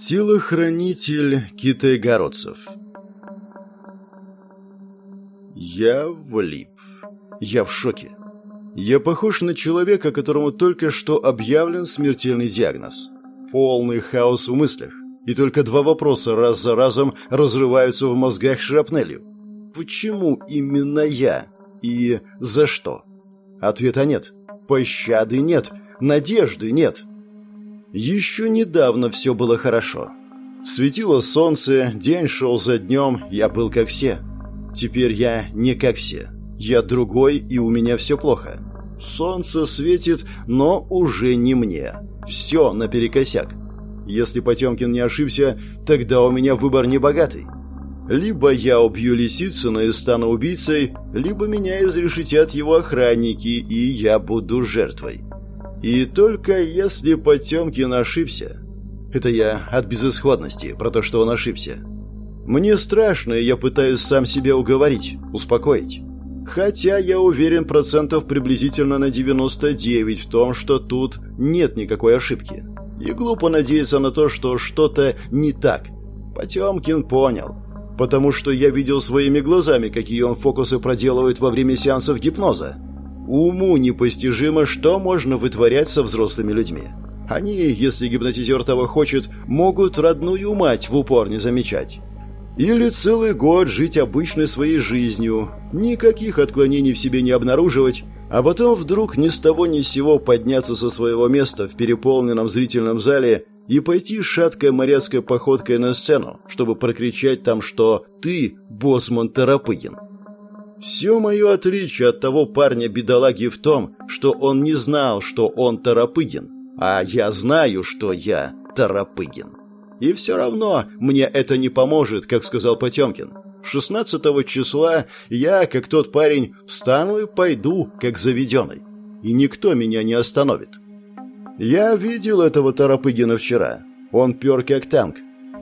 Телохранитель китайгородцев Я влип. Я в шоке. Я похож на человека, которому только что объявлен смертельный диагноз. Полный хаос в мыслях. И только два вопроса раз за разом разрываются в мозгах шрапнелью. Почему именно я? И за что? Ответа нет. Пощады нет. Надежды нет. Еще недавно все было хорошо. Светило солнце, день шел за днем, я был как все. Теперь я не как все. Я другой, и у меня все плохо. Солнце светит, но уже не мне. Все наперекосяк. Если Потемкин не ошибся, тогда у меня выбор не богатый. Либо я убью Лисицына и стану убийцей, либо меня изрешетят его охранники, и я буду жертвой. И только если Потемкин ошибся... Это я от безысходности, про то, что он ошибся. Мне страшно, и я пытаюсь сам себя уговорить, успокоить. Хотя я уверен процентов приблизительно на 99 в том, что тут нет никакой ошибки. И глупо надеяться на то, что что-то не так. Потемкин понял. Потому что я видел своими глазами, какие он фокусы проделывает во время сеансов гипноза. Уму непостижимо, что можно вытворять со взрослыми людьми. Они, если гипнотизер того хочет, могут родную мать в упор не замечать. Или целый год жить обычной своей жизнью, никаких отклонений в себе не обнаруживать, а потом вдруг ни с того ни с сего подняться со своего места в переполненном зрительном зале и пойти шаткой моряцкой походкой на сцену, чтобы прокричать там, что «ты боссман Тарапыгин». Все мое отличие от того парня-бедолаги в том, что он не знал, что он Тарапыгин, а я знаю, что я Тарапыгин. И все равно мне это не поможет, как сказал Потемкин. 16 числа я, как тот парень, встану и пойду, как заведенный. И никто меня не остановит. Я видел этого Тарапыгина вчера. Он пер как танк.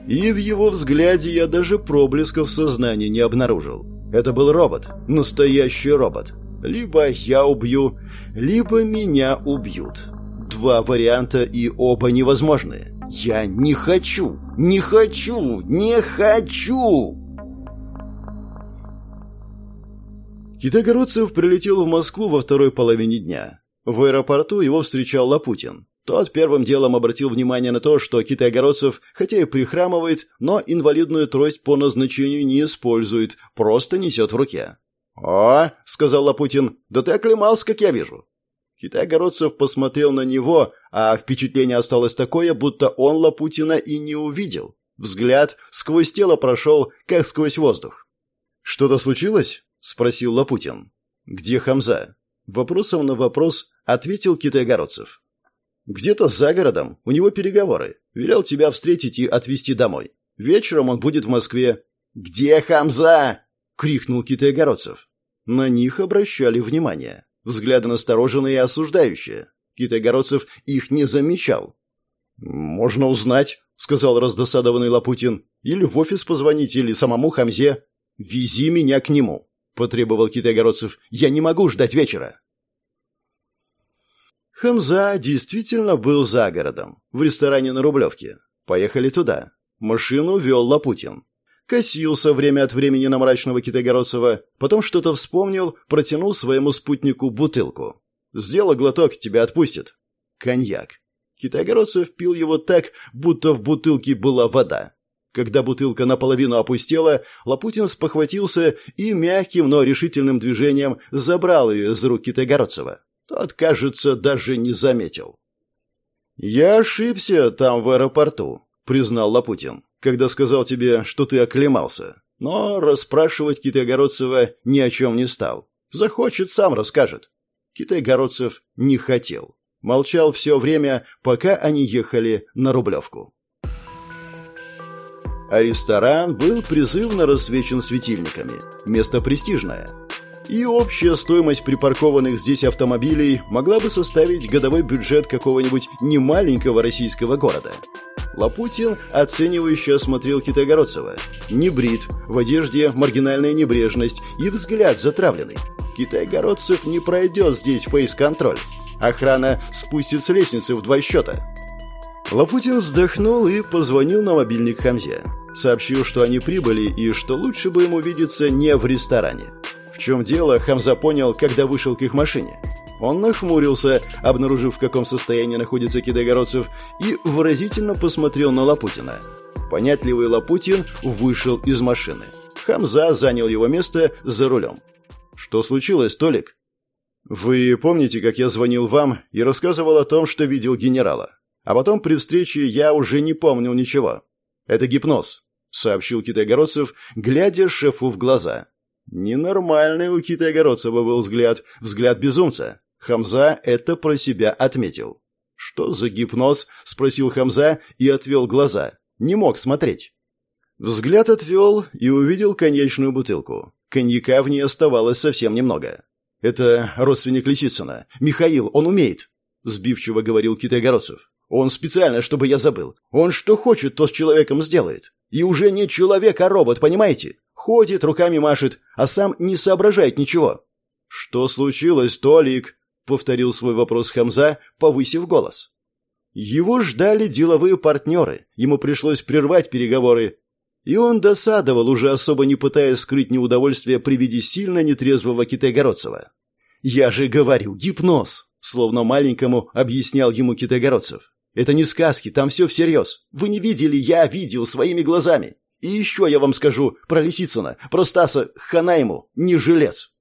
И в его взгляде я даже проблесков сознания не обнаружил. Это был робот, настоящий робот. Либо я убью, либо меня убьют. Два варианта и оба невозможные. Я не хочу, не хочу, не хочу! Китайгородцев прилетел в Москву во второй половине дня. В аэропорту его встречал Лапутин. Тот первым делом обратил внимание на то, что Китайгородцев, хотя и прихрамывает, но инвалидную трость по назначению не использует, просто несет в руке. «О!» — сказал Лапутин. «Да ты оклемался, как я вижу». Китайгородцев посмотрел на него, а впечатление осталось такое, будто он Лапутина и не увидел. Взгляд сквозь тело прошел, как сквозь воздух. «Что-то случилось?» — спросил Лапутин. «Где Хамза?» Вопросом на вопрос ответил Китайгородцев. Где-то за городом, у него переговоры. Велел тебя встретить и отвезти домой. Вечером он будет в Москве. Где Хамза? крикнул Китайгородцев. На них обращали внимание. Взгляды настороженные и осуждающие. Китайгородцев их не замечал. «Можно узнать», — сказал раздосадованный Лапутин. «Или в офис позвонить, или самому Хамзе. Вези меня к нему», — потребовал Китайгородцев. «Я не могу ждать вечера». Хамза действительно был за городом, в ресторане на Рублевке. Поехали туда. Машину вел Лапутин. Косился время от времени на мрачного Китайгородцева, потом что-то вспомнил, протянул своему спутнику бутылку. «Сделай глоток, тебя отпустят». Коньяк. Китайгородцев пил его так, будто в бутылке была вода. Когда бутылка наполовину опустела, Лапутин спохватился и мягким, но решительным движением забрал ее из рук Китайгородцева. Тот, кажется, даже не заметил. «Я ошибся там в аэропорту», — признал Лапутин, «когда сказал тебе, что ты оклемался. Но расспрашивать Китайгородцева ни о чем не стал. Захочет, сам расскажет». Китайгородцев не хотел. Молчал все время, пока они ехали на Рублевку. А ресторан был призывно рассвечен светильниками. Место престижное и общая стоимость припаркованных здесь автомобилей могла бы составить годовой бюджет какого-нибудь немаленького российского города. Лапутин оценивающе осмотрел Китайгородцева. Не брит, в одежде маргинальная небрежность и взгляд затравленный. Китайгородцев не пройдет здесь фейс-контроль. Охрана спустит с лестницы в два счета. Лапутин вздохнул и позвонил на мобильник Хамзе. Сообщил, что они прибыли и что лучше бы ему видеться не в ресторане. Чем дело, Хамза понял, когда вышел к их машине. Он нахмурился, обнаружив, в каком состоянии находится Китайгородцев, и выразительно посмотрел на Лапутина. Понятливый Лапутин вышел из машины. Хамза занял его место за рулем. «Что случилось, Толик?» «Вы помните, как я звонил вам и рассказывал о том, что видел генерала? А потом при встрече я уже не помнил ничего. Это гипноз», — сообщил Китайгородцев, глядя шефу в глаза. Ненормальный у Китайгородцева был взгляд, взгляд безумца. Хамза это про себя отметил. «Что за гипноз?» — спросил Хамза и отвел глаза. Не мог смотреть. Взгляд отвел и увидел коньячную бутылку. Коньяка в ней оставалось совсем немного. «Это родственник Лисицына. Михаил, он умеет», — сбивчиво говорил Китайгородцев. «Он специально, чтобы я забыл. Он что хочет, то с человеком сделает. И уже не человек, а робот, понимаете? Ходит, руками машет, а сам не соображает ничего». «Что случилось, Толик?» повторил свой вопрос Хамза, повысив голос. Его ждали деловые партнеры, ему пришлось прервать переговоры, и он досадовал, уже особо не пытаясь скрыть неудовольствие при виде сильно нетрезвого Китайгородцева. «Я же говорю, гипноз!» — словно маленькому объяснял ему Китайгородцев. «Это не сказки, там все всерьез. Вы не видели, я видел своими глазами. И еще я вам скажу про Лисицына, про Стаса, хана ему, не жилец.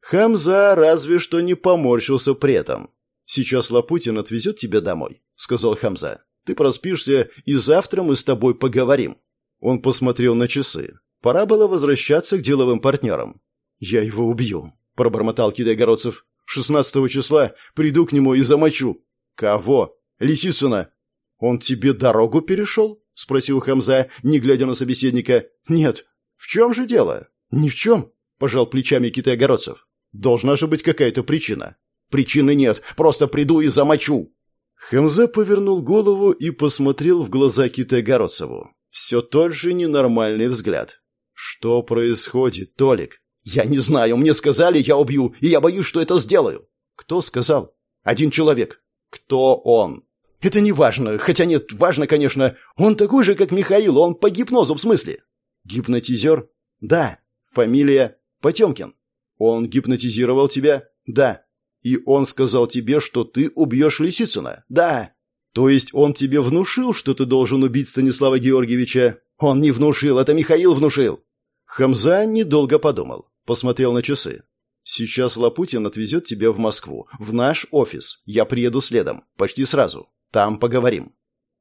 Хамза разве что не поморщился при этом. «Сейчас Лапутин отвезет тебя домой», — сказал Хамза. «Ты проспишься, и завтра мы с тобой поговорим». Он посмотрел на часы. Пора было возвращаться к деловым партнерам. «Я его убью», — пробормотал Китайгородцев. «Шестнадцатого числа приду к нему и замочу». «Кого?» «Лисицына». «Он тебе дорогу перешел?» — спросил Хамза, не глядя на собеседника. «Нет». «В чем же дело?» «Ни в чем», — пожал плечами Китайгородцев. Должна же быть какая-то причина. Причины нет, просто приду и замочу. Хамза повернул голову и посмотрел в глаза Китайгородцеву. Все тот же ненормальный взгляд. Что происходит, Толик? Я не знаю, мне сказали, я убью, и я боюсь, что это сделаю. Кто сказал? Один человек. Кто он? Это не важно, хотя нет, важно, конечно. Он такой же, как Михаил, он по гипнозу в смысле. Гипнотизер? Да. Фамилия Потемкин. Он гипнотизировал тебя? Да. И он сказал тебе, что ты убьешь Лисицына? Да. То есть он тебе внушил, что ты должен убить Станислава Георгиевича? Он не внушил, это Михаил внушил. Хамза недолго подумал, посмотрел на часы. Сейчас Лапутин отвезет тебя в Москву, в наш офис. Я приеду следом, почти сразу. Там поговорим.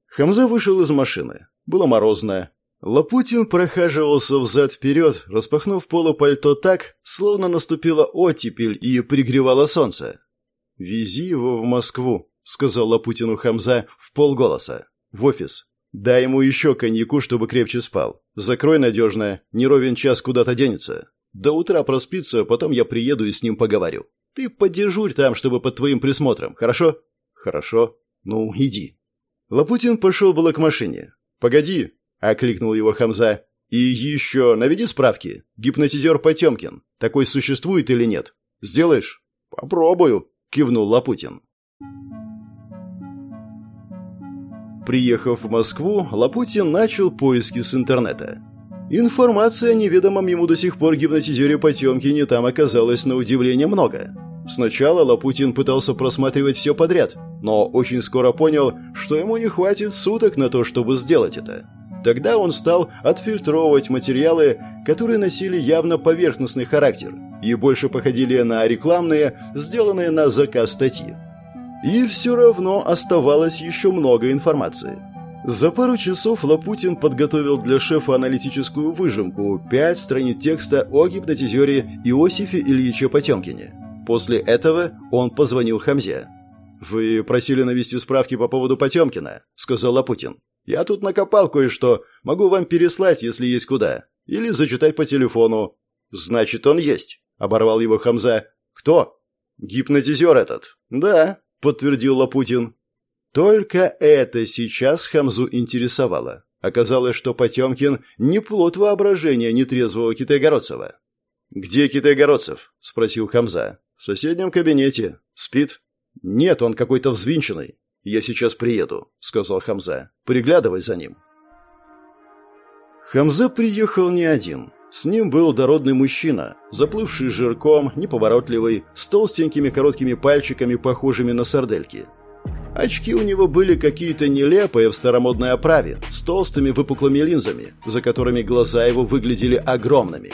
Хамза вышел из машины. Было морозное. Лапутин прохаживался взад-вперед, распахнув полупальто так, словно наступила оттепель и пригревало солнце. «Вези его в Москву», — сказал Лапутину Хамза в полголоса. «В офис. Дай ему еще коньяку, чтобы крепче спал. Закрой надежно, не ровен час куда-то денется. До утра проспится, потом я приеду и с ним поговорю. Ты подежурь там, чтобы под твоим присмотром, хорошо?» «Хорошо. Ну, иди». Лапутин пошел было к машине. «Погоди», — окликнул его Хамза. «И еще наведи справки. Гипнотизер Потемкин. Такой существует или нет? Сделаешь?» «Попробую», — кивнул Лапутин. Приехав в Москву, Лапутин начал поиски с интернета. Информации о неведомом ему до сих пор гипнотизере Потемкине там оказалось на удивление много. Сначала Лапутин пытался просматривать все подряд, но очень скоро понял, что ему не хватит суток на то, чтобы сделать это. Тогда он стал отфильтровывать материалы, которые носили явно поверхностный характер и больше походили на рекламные, сделанные на заказ статьи. И все равно оставалось еще много информации. За пару часов Лапутин подготовил для шефа аналитическую выжимку, пять страниц текста о гипнотизере Иосифе Ильиче Потемкине. После этого он позвонил Хамзе. «Вы просили навести справки по поводу Потемкина», — сказал Лапутин. Я тут накопал кое-что. Могу вам переслать, если есть куда. Или зачитать по телефону. Значит, он есть, оборвал его Хамза. Кто? Гипнотизер этот. Да, подтвердил Лапутин. Только это сейчас Хамзу интересовало. Оказалось, что Потемкин не плод воображения нетрезвого Китайгородцева. «Где Китайгородцев?» – спросил Хамза. «В соседнем кабинете. Спит?» «Нет, он какой-то взвинченный. «Я сейчас приеду», — сказал Хамза. «Приглядывай за ним». Хамза приехал не один. С ним был дородный мужчина, заплывший жирком, неповоротливый, с толстенькими короткими пальчиками, похожими на сардельки. Очки у него были какие-то нелепые в старомодной оправе, с толстыми выпуклыми линзами, за которыми глаза его выглядели огромными.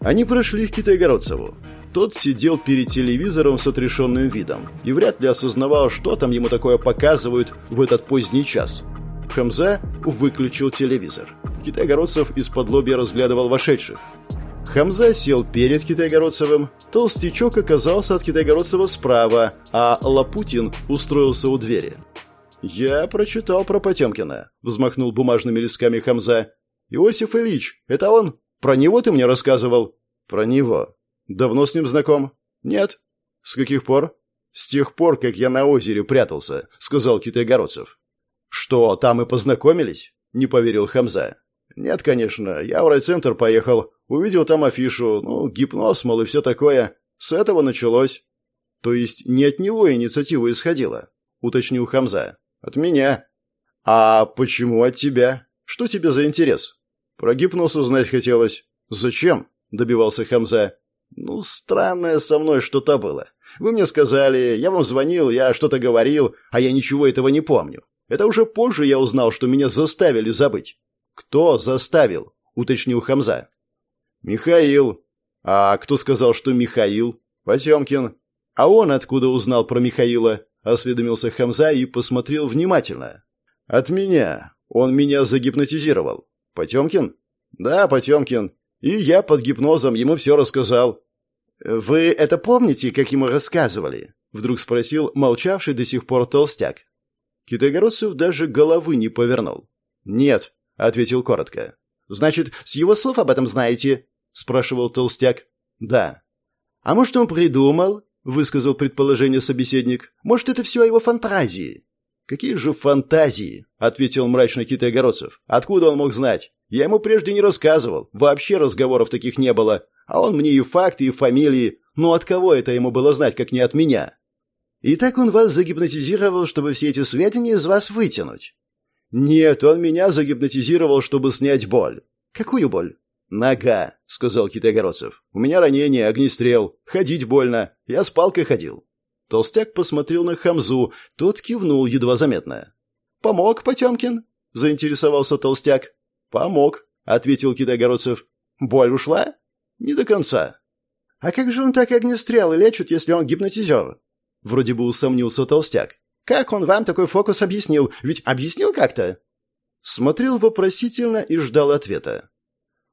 Они прошли к Китайгородцеву. Тот сидел перед телевизором с отрешенным видом и вряд ли осознавал, что там ему такое показывают в этот поздний час. Хамза выключил телевизор. Китайгородцев из-под лобья разглядывал вошедших. Хамза сел перед Китайгородцевым, толстячок оказался от Китайгородцева справа, а Лапутин устроился у двери. «Я прочитал про Потемкина», — взмахнул бумажными листками Хамза. «Иосиф Ильич, это он? Про него ты мне рассказывал?» «Про него. Давно с ним знаком?» «Нет». «С каких пор?» «С тех пор, как я на озере прятался», — сказал Китайгородцев. «Что, там и познакомились?» — не поверил Хамза. «Нет, конечно. Я в райцентр поехал. Увидел там афишу. Ну, гипноз, мол, и все такое. С этого началось». «То есть не от него инициатива исходила?» — уточнил Хамза. «От меня». «А почему от тебя? Что тебе за интерес?» «Про гипноз узнать хотелось». «Зачем?» — добивался Хамза. «Ну, странное со мной что-то было. Вы мне сказали, я вам звонил, я что-то говорил, а я ничего этого не помню. Это уже позже я узнал, что меня заставили забыть. Кто заставил? уточнил Хамза. Михаил. А кто сказал, что Михаил? Потемкин. А он откуда узнал про Михаила? осведомился Хамза и посмотрел внимательно. От меня. Он меня загипнотизировал. Потемкин? Да, Потемкин. И я под гипнозом ему все рассказал. Вы это помните, как ему рассказывали? Вдруг спросил молчавший до сих пор толстяк. Китайгородцев даже головы не повернул. «Нет», — ответил коротко. «Значит, с его слов об этом знаете?» — спрашивал толстяк. «Да». «А может, он придумал?» — высказал предположение собеседник. «Может, это все его фантазии?» «Какие же фантазии?» — ответил мрачно Китайгородцев. «Откуда он мог знать? Я ему прежде не рассказывал. Вообще разговоров таких не было. А он мне и факты, и фамилии. Ну, от кого это ему было знать, как не от меня?» И так он вас загипнотизировал, чтобы все эти сведения из вас вытянуть? Нет, он меня загипнотизировал, чтобы снять боль. Какую боль? Нога, сказал Китайгородцев. У меня ранение, огнестрел. Ходить больно. Я с палкой ходил. Толстяк посмотрел на Хамзу, тот кивнул едва заметно. «Помог, Потемкин?» – заинтересовался толстяк. «Помог», – ответил Китайгородцев. «Боль ушла?» «Не до конца». «А как же он так огнестрелы лечит, если он гипнотизер?» Вроде бы усомнился толстяк. «Как он вам такой фокус объяснил? Ведь объяснил как-то?» Смотрел вопросительно и ждал ответа.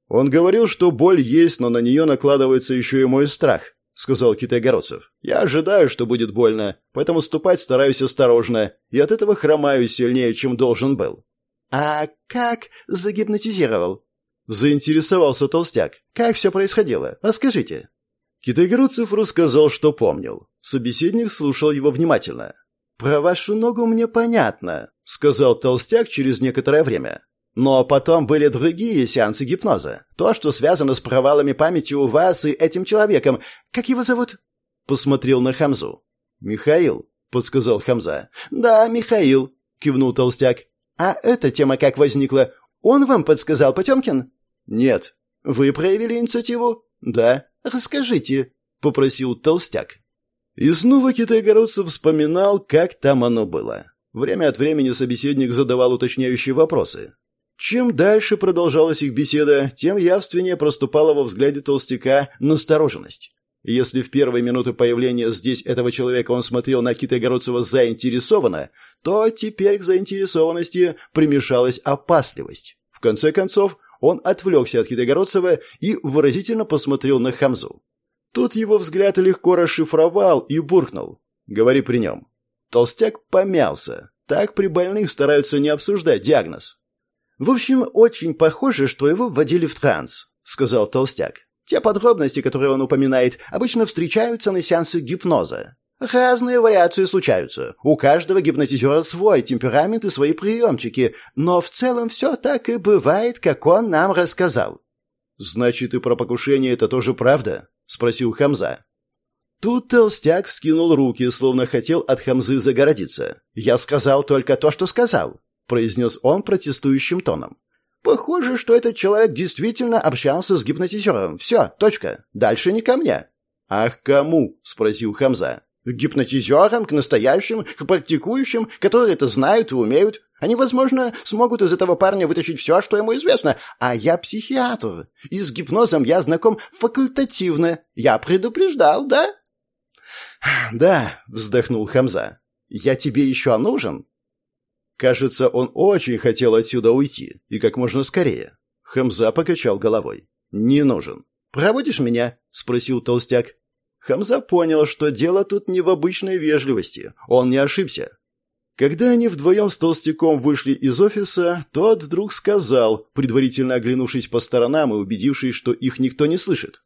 «Он говорил, что боль есть, но на нее накладывается еще и мой страх», — сказал Китайгородцев. «Я ожидаю, что будет больно, поэтому ступать стараюсь осторожно, и от этого хромаю сильнее, чем должен был». «А как загипнотизировал?» Заинтересовался толстяк. «Как все происходило? Расскажите». Китайгородцев рассказал, что помнил. Собеседник слушал его внимательно. «Про вашу ногу мне понятно», — сказал толстяк через некоторое время. «Но потом были другие сеансы гипноза. То, что связано с провалами памяти у вас и этим человеком. Как его зовут?» Посмотрел на Хамзу. «Михаил», — подсказал Хамза. «Да, Михаил», — кивнул толстяк. «А эта тема как возникла? Он вам подсказал, Потемкин?» «Нет». «Вы проявили инициативу?» «Да». «Расскажите», — попросил толстяк. И снова китайгородцев вспоминал, как там оно было. Время от времени собеседник задавал уточняющие вопросы. Чем дальше продолжалась их беседа, тем явственнее проступала во взгляде толстяка настороженность. Если в первые минуты появления здесь этого человека он смотрел на Китайгородцева заинтересованно, то теперь к заинтересованности примешалась опасливость. В конце концов, он отвлекся от Китайгородцева и выразительно посмотрел на Хамзу. Тут его взгляд легко расшифровал и буркнул. «Говори при нем». Толстяк помялся. Так при больных стараются не обсуждать диагноз. «В общем, очень похоже, что его вводили в транс», — сказал Толстяк. «Те подробности, которые он упоминает, обычно встречаются на сеансах гипноза. Разные вариации случаются. У каждого гипнотизера свой темперамент и свои приемчики, но в целом все так и бывает, как он нам рассказал. «Значит, и про покушение это тоже правда?» — спросил Хамза. Тут толстяк вскинул руки, словно хотел от Хамзы загородиться. «Я сказал только то, что сказал», — произнес он протестующим тоном. «Похоже, что этот человек действительно общался с гипнотизером. Все, точка. Дальше не ко мне». «Ах, кому?» — спросил Хамза. «К гипнотизерам, к настоящим, к практикующим, которые это знают и умеют. Они, возможно, смогут из этого парня вытащить все, что ему известно. А я психиатр. И с гипнозом я знаком факультативно. Я предупреждал, да?» «Да», — вздохнул Хамза. «Я тебе еще нужен?» Кажется, он очень хотел отсюда уйти, и как можно скорее. Хамза покачал головой. «Не нужен». «Проводишь меня?» — спросил толстяк. Хамза понял, что дело тут не в обычной вежливости. Он не ошибся. Когда они вдвоем с толстяком вышли из офиса, тот вдруг сказал, предварительно оглянувшись по сторонам и убедившись, что их никто не слышит.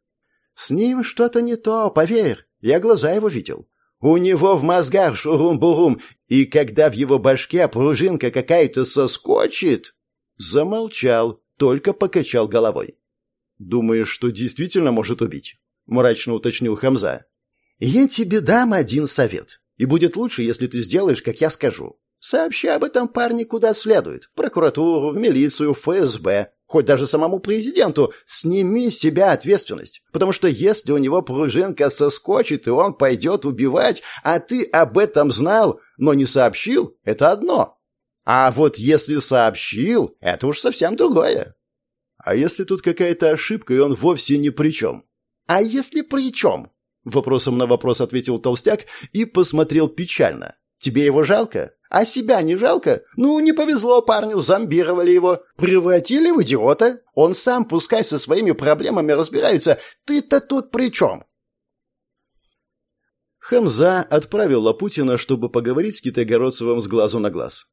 «С ним что-то не то, поверь. Я глаза его видел. У него в мозгах шурум-бурум, и когда в его башке пружинка какая-то соскочит...» Замолчал, только покачал головой. «Думаешь, что действительно может убить?» — мрачно уточнил Хамза. «Я тебе дам один совет. И будет лучше, если ты сделаешь, как я скажу. Сообщи об этом парне куда следует. В прокуратуру, в милицию, в ФСБ. Хоть даже самому президенту. Сними с себя ответственность. Потому что если у него пружинка соскочит, и он пойдет убивать, а ты об этом знал, но не сообщил, это одно. А вот если сообщил, это уж совсем другое. А если тут какая-то ошибка, и он вовсе ни при чем? А если при чем? Вопросом на вопрос ответил толстяк и посмотрел печально. «Тебе его жалко? А себя не жалко? Ну, не повезло парню, зомбировали его. Превратили в идиота. Он сам пускай со своими проблемами разбирается. Ты-то тут при чем?» Хамза отправил Лапутина, чтобы поговорить с Китайгородцевым с глазу на глаз.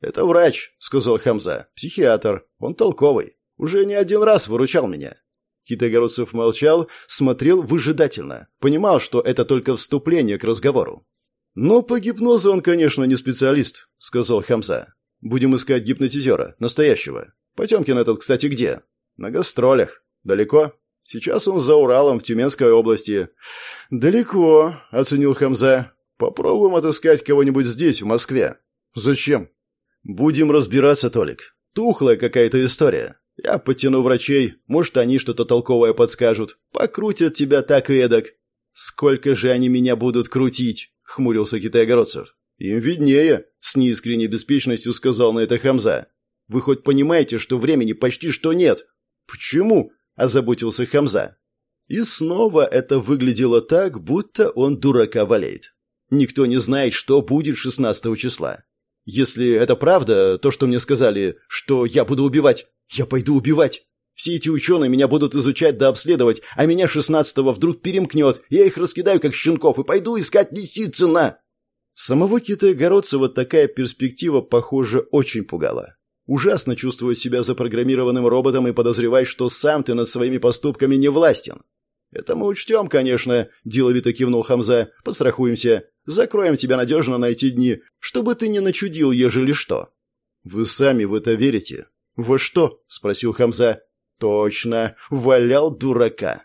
«Это врач», — сказал Хамза, — «психиатр. Он толковый. Уже не один раз выручал меня. Китайгородцев молчал, смотрел выжидательно, понимал, что это только вступление к разговору. «Но по гипнозу он, конечно, не специалист», — сказал Хамза. «Будем искать гипнотизера, настоящего. Потемкин этот, кстати, где?» «На гастролях. Далеко?» «Сейчас он за Уралом, в Тюменской области». «Далеко», — оценил Хамза. «Попробуем отыскать кого-нибудь здесь, в Москве». «Зачем?» «Будем разбираться, Толик. Тухлая какая-то история. Я потяну врачей, может, они что-то толковое подскажут. Покрутят тебя так и эдак. Сколько же они меня будут крутить? Хмурился Китай-Огородцев. Им виднее, с неискренней беспечностью сказал на это Хамза. Вы хоть понимаете, что времени почти что нет? Почему? Озаботился Хамза. И снова это выглядело так, будто он дурака валяет. Никто не знает, что будет 16 числа. Если это правда, то, что мне сказали, что я буду убивать, я пойду убивать. Все эти ученые меня будут изучать да обследовать, а меня шестнадцатого вдруг перемкнет. Я их раскидаю, как щенков, и пойду искать Лисицына. Самого Китая-Городцева такая перспектива, похоже, очень пугала. Ужасно чувствовать себя запрограммированным роботом и подозревать, что сам ты над своими поступками не властен. «Это мы учтем, конечно», – деловито кивнул Хамза. «Пострахуемся. Закроем тебя надежно на эти дни, чтобы ты не начудил, ежели что». «Вы сами в это верите?» «Во что?» – спросил Хамза. «Точно. Валял дурака».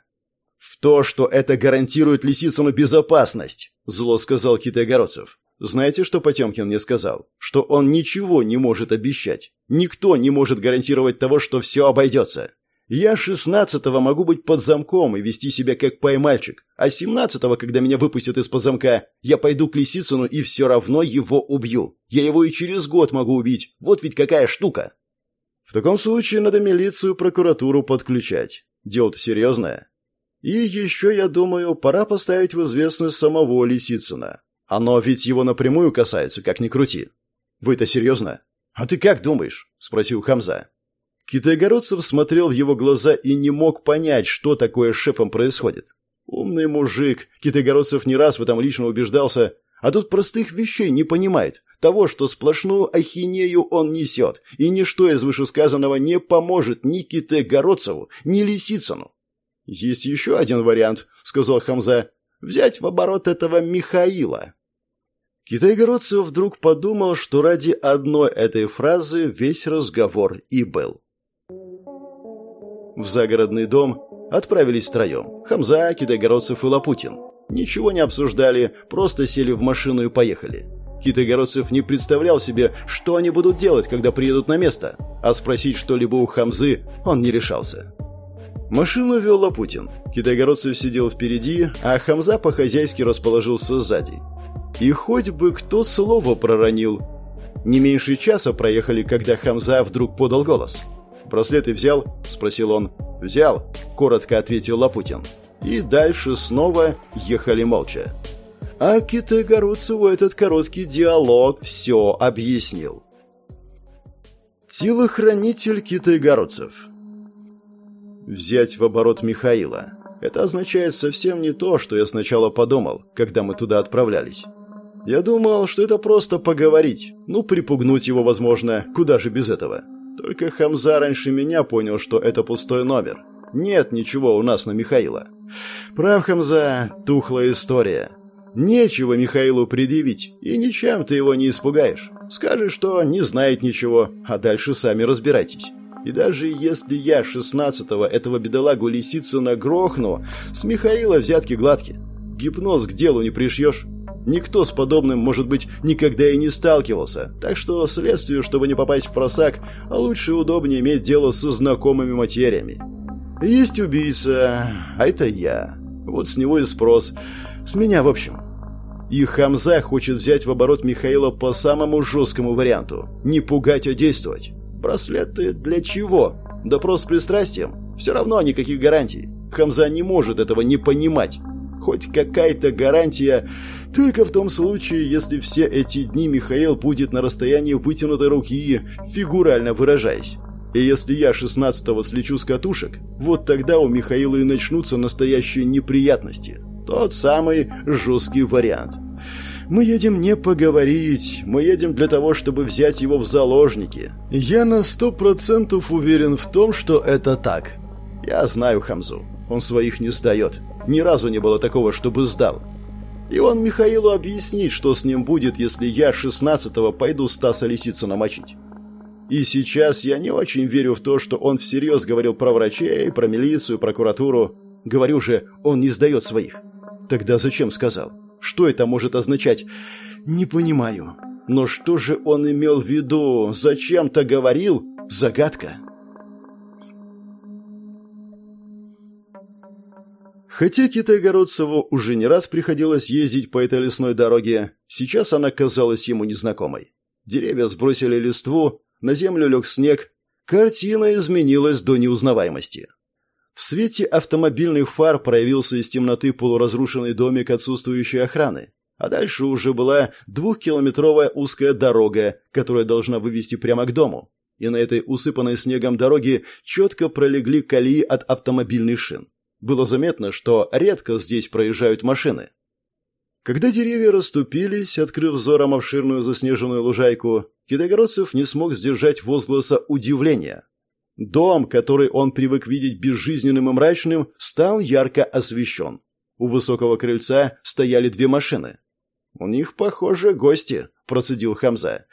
«В то, что это гарантирует Лисицыну безопасность», – зло сказал Китай-Городцев. «Знаете, что Потемкин мне сказал? Что он ничего не может обещать. Никто не может гарантировать того, что все обойдется. Я шестнадцатого могу быть под замком и вести себя как поймальчик, а семнадцатого, когда меня выпустят из-под замка, я пойду к Лисицыну и все равно его убью. Я его и через год могу убить. Вот ведь какая штука!» В таком случае надо милицию, прокуратуру подключать. Дело-то серьезное. И еще, я думаю, пора поставить в известность самого Лисицына. Оно ведь его напрямую касается, как ни крути. Вы-то серьезно? А ты как думаешь? Спросил Хамза. Китайгородцев смотрел в его глаза и не мог понять, что такое с шефом происходит. Умный мужик, Китайгородцев не раз в этом лично убеждался, а тут простых вещей не понимает. Того, что сплошную ахинею он несет, и ничто из вышесказанного не поможет ни Ките Городцеву, ни Лисицыну. «Есть еще один вариант», — сказал Хамза. «Взять в оборот этого Михаила». Китай-городцев вдруг подумал, что ради одной этой фразы весь разговор и был. В загородный дом отправились втроем – Хамза, Китай-городцев и Лапутин. Ничего не обсуждали, просто сели в машину и поехали. Китайгородцев не представлял себе, что они будут делать, когда приедут на место, а спросить что-либо у Хамзы он не решался. Машину вел Лапутин. Китайгородцев сидел впереди, а Хамза по-хозяйски расположился сзади. И хоть бы кто слово проронил. Не меньше часа проехали, когда Хамза вдруг подал голос. «Браслеты взял?» – спросил он. «Взял», – коротко ответил Лапутин. И дальше снова ехали молча. А Китайгородцеву этот короткий диалог все объяснил. Телохранитель китайгородцев Взять в оборот Михаила. Это означает совсем не то, что я сначала подумал, когда мы туда отправлялись. Я думал, что это просто поговорить, ну, припугнуть его, возможно, куда же без этого. Только Хамза раньше меня понял, что это пустой номер. Нет ничего у нас на Михаила. Прав, Хамза, тухлая история. Нечего Михаилу предъявить, и ничем ты его не испугаешь. Скажешь, что не знает ничего, а дальше сами разбирайтесь. И даже если я шестнадцатого этого бедолагу лисицу нагрохну, с Михаила взятки гладки. Гипноз к делу не пришьешь. Никто с подобным, может быть, никогда и не сталкивался, так что следствию, чтобы не попасть в просак, а лучше и удобнее иметь дело со знакомыми материями. Есть убийца, а это я. Вот с него и спрос. С меня, в общем. И Хамза хочет взять в оборот Михаила по самому жесткому варианту. Не пугать, а действовать. Браслеты для чего? Допрос с пристрастием? Все равно никаких гарантий. Хамза не может этого не понимать. Хоть какая-то гарантия, только в том случае, если все эти дни Михаил будет на расстоянии вытянутой руки, фигурально выражаясь. И если я 16-го слечу с катушек, вот тогда у Михаила и начнутся настоящие неприятности. Тот самый жесткий вариант. Мы едем не поговорить, мы едем для того, чтобы взять его в заложники. Я на сто процентов уверен в том, что это так. Я знаю Хамзу. Он своих не сдает. Ни разу не было такого, чтобы сдал. И он Михаилу объяснит, что с ним будет, если я 16-го пойду Стаса Лисицына мочить. И сейчас я не очень верю в то, что он всерьез говорил про врачей, про милицию, прокуратуру. Говорю же, он не сдает своих. Тогда зачем сказал? Что это может означать? Не понимаю. Но что же он имел в виду? Зачем-то говорил? Загадка. Хотя Китайгородцеву уже не раз приходилось ездить по этой лесной дороге, сейчас она казалась ему незнакомой. Деревья сбросили листву, на землю лег снег, картина изменилась до неузнаваемости. В свете автомобильных фар проявился из темноты полуразрушенный домик отсутствующей охраны, а дальше уже была двухкилометровая узкая дорога, которая должна вывести прямо к дому. И на этой усыпанной снегом дороге четко пролегли колеи от автомобильных шин. Было заметно, что редко здесь проезжают машины. Когда деревья расступились, открыв взором обширную заснеженную лужайку, Китайгородцев не смог сдержать возгласа удивления. Дом, который он привык видеть безжизненным и мрачным, стал ярко освещен. У высокого крыльца стояли две машины. «У них, похоже, гости», – процедил Хамза.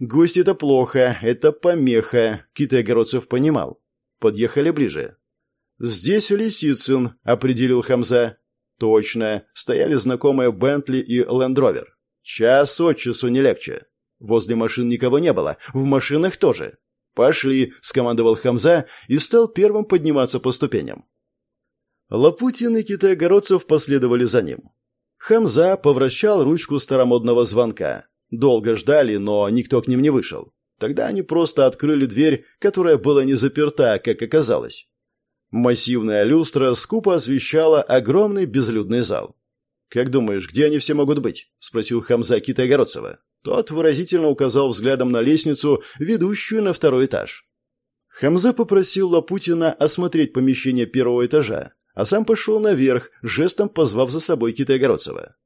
«Гости – это плохо, это помеха», – Китай-Огородцев понимал. Подъехали ближе. «Здесь Лисицын», – определил Хамза. «Точно. Стояли знакомые Бентли и Лендровер. Час от часу не легче. Возле машин никого не было, в машинах тоже. «Пошли!» – скомандовал Хамза и стал первым подниматься по ступеням. Лапутин и Китай-Огородцев последовали за ним. Хамза повращал ручку старомодного звонка. Долго ждали, но никто к ним не вышел. Тогда они просто открыли дверь, которая была не заперта, как оказалось. Массивная люстра скупо освещала огромный безлюдный зал. «Как думаешь, где они все могут быть?» – спросил Хамза Китай-Огородцева. Тот выразительно указал взглядом на лестницу, ведущую на второй этаж. Хамза попросил Лапутина осмотреть помещение первого этажа, а сам пошел наверх, жестом позвав за собой Китайгородцева.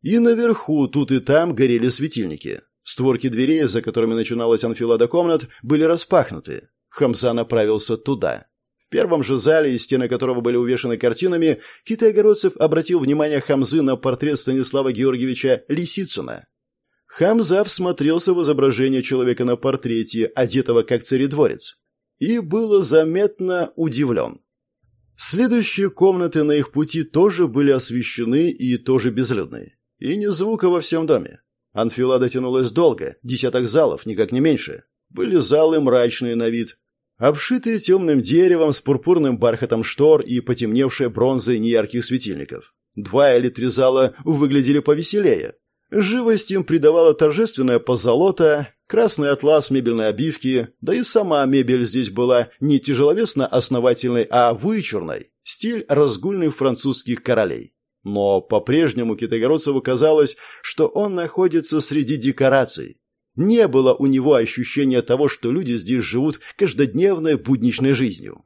И наверху, тут и там горели светильники. Створки дверей, за которыми начиналась анфилада комнат, были распахнуты. Хамза направился туда. В первом же зале, стены которого были увешаны картинами, Китайгородцев обратил внимание Хамзы на портрет Станислава Георгиевича Лисицына. Хамза всмотрелся в изображение человека на портрете, одетого как царедворец, и было заметно удивлен. Следующие комнаты на их пути тоже были освещены и тоже безлюдны. И ни звука во всем доме. Анфилада тянулась долго, десяток залов, никак не меньше. Были залы мрачные на вид, обшитые темным деревом с пурпурным бархатом штор и потемневшей бронзой неярких светильников. Два или три зала выглядели повеселее. Живость им придавала торжественная позолота, красный атлас мебельной обивки, да и сама мебель здесь была не тяжеловесно основательной, а вычурной, стиль разгульных французских королей. Но по-прежнему Китайгородцеву казалось, что он находится среди декораций. Не было у него ощущения того, что люди здесь живут каждодневной будничной жизнью.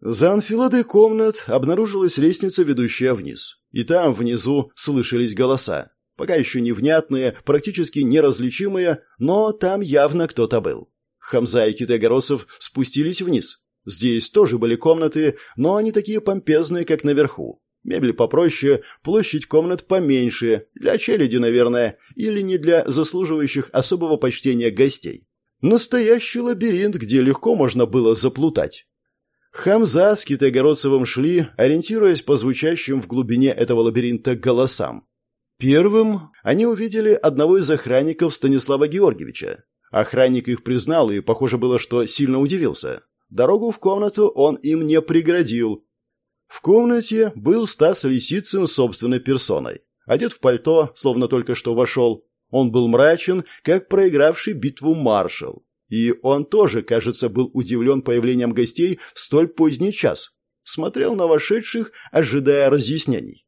За анфиладой комнат обнаружилась лестница, ведущая вниз. И там, внизу, слышались голоса. Пока еще невнятные, практически неразличимые, но там явно кто-то был. Хамза и Китайгородцев спустились вниз. Здесь тоже были комнаты, но они такие помпезные, как наверху. Мебель попроще, площадь комнат поменьше, для челяди, наверное, или не для заслуживающих особого почтения гостей. Настоящий лабиринт, где легко можно было заплутать. Хамза с Китайгородцевым шли, ориентируясь по звучащим в глубине этого лабиринта голосам. Первым они увидели одного из охранников Станислава Георгиевича. Охранник их признал и, похоже было, что сильно удивился. Дорогу в комнату он им не преградил, в комнате был Стас Лисицын собственной персоной. Одет в пальто, словно только что вошел. Он был мрачен, как проигравший битву маршал. И он тоже, кажется, был удивлен появлением гостей в столь поздний час. Смотрел на вошедших, ожидая разъяснений.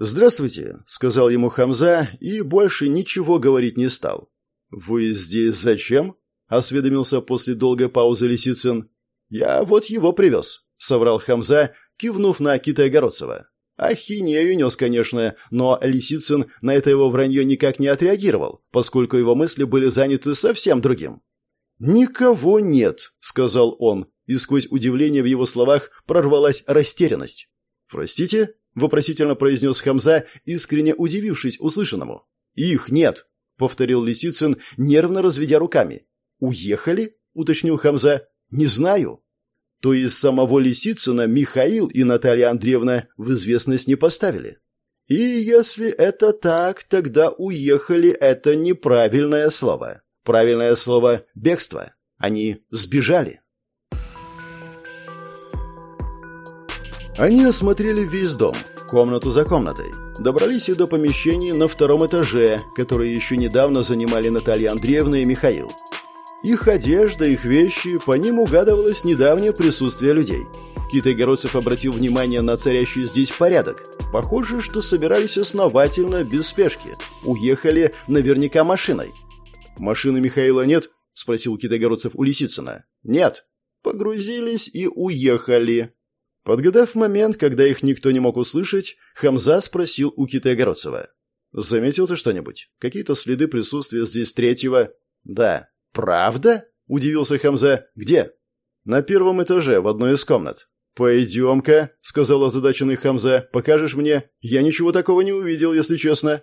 «Здравствуйте», — сказал ему Хамза и больше ничего говорить не стал. «Вы здесь зачем?» — осведомился после долгой паузы Лисицын. «Я вот его привез», — соврал Хамза, кивнув на Китая-Городцева. Ахинею нес, конечно, но Лисицын на это его вранье никак не отреагировал, поскольку его мысли были заняты совсем другим. «Никого нет», — сказал он, и сквозь удивление в его словах прорвалась растерянность. «Простите?» — вопросительно произнес Хамза, искренне удивившись услышанному. «Их нет», — повторил Лисицын, нервно разведя руками. «Уехали?» — уточнил Хамза. «Не знаю» то из самого Лисицына Михаил и Наталья Андреевна в известность не поставили. И если это так, тогда уехали – это неправильное слово. Правильное слово – бегство. Они сбежали. Они осмотрели весь дом, комнату за комнатой. Добрались и до помещений на втором этаже, которые еще недавно занимали Наталья Андреевна и Михаил. Их одежда, их вещи, по ним угадывалось недавнее присутствие людей. Китай-городцев обратил внимание на царящий здесь порядок. Похоже, что собирались основательно, без спешки. Уехали наверняка машиной. «Машины Михаила нет?» – спросил Китай-городцев у Лисицына. «Нет». Погрузились и уехали. Подгадав момент, когда их никто не мог услышать, Хамза спросил у Китай-городцева. «Заметил ты что-нибудь? Какие-то следы присутствия здесь третьего?» «Да». «Правда?» – удивился Хамза. «Где?» «На первом этаже, в одной из комнат». «Пойдем-ка», – сказал озадаченный Хамза. «Покажешь мне? Я ничего такого не увидел, если честно».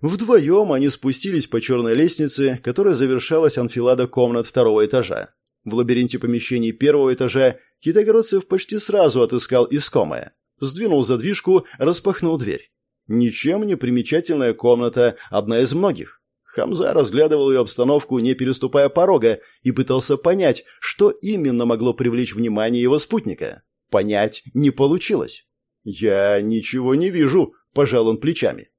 Вдвоем они спустились по черной лестнице, которая завершалась анфилада комнат второго этажа. В лабиринте помещений первого этажа Китайгородцев почти сразу отыскал искомое. Сдвинул задвижку, распахнул дверь. Ничем не примечательная комната, одна из многих. Хамза разглядывал ее обстановку, не переступая порога, и пытался понять, что именно могло привлечь внимание его спутника. Понять не получилось. «Я ничего не вижу», – пожал он плечами.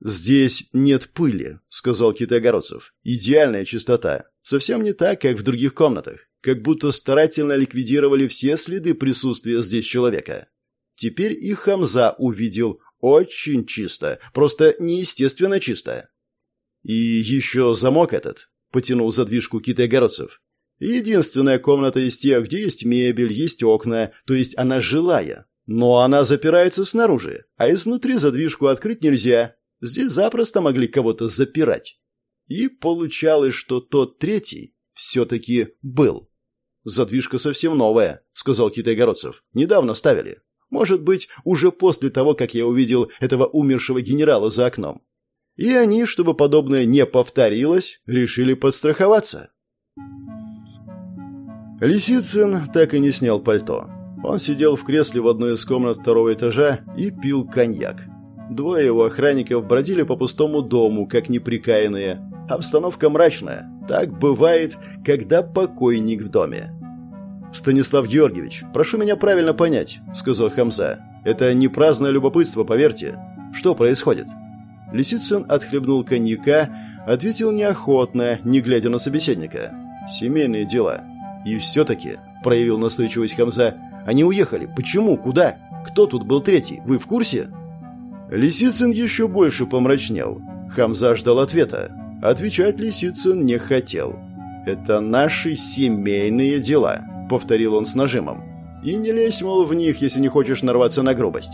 «Здесь нет пыли», – сказал Китайгородцев. «Идеальная чистота. Совсем не так, как в других комнатах. Как будто старательно ликвидировали все следы присутствия здесь человека. Теперь и Хамза увидел очень чисто, просто неестественно чисто. «И еще замок этот», — потянул задвижку Китай-Городцев. «Единственная комната из тех, где есть мебель, есть окна, то есть она жилая. Но она запирается снаружи, а изнутри задвижку открыть нельзя. Здесь запросто могли кого-то запирать». И получалось, что тот третий все-таки был. «Задвижка совсем новая», — сказал Китай-Городцев. «Недавно ставили. Может быть, уже после того, как я увидел этого умершего генерала за окном. И они, чтобы подобное не повторилось, решили подстраховаться. Лисицын так и не снял пальто. Он сидел в кресле в одной из комнат второго этажа и пил коньяк. Двое его охранников бродили по пустому дому, как неприкаянные. Обстановка мрачная. Так бывает, когда покойник в доме. «Станислав Георгиевич, прошу меня правильно понять», — сказал Хамза. «Это не праздное любопытство, поверьте. Что происходит?» Лисицын отхлебнул коньяка, ответил неохотно, не глядя на собеседника. «Семейные дела». «И все-таки», — проявил настойчивость Хамза, — «они уехали. Почему? Куда? Кто тут был третий? Вы в курсе?» Лисицын еще больше помрачнел. Хамза ждал ответа. Отвечать Лисицын не хотел. «Это наши семейные дела», — повторил он с нажимом. «И не лезь, мол, в них, если не хочешь нарваться на грубость».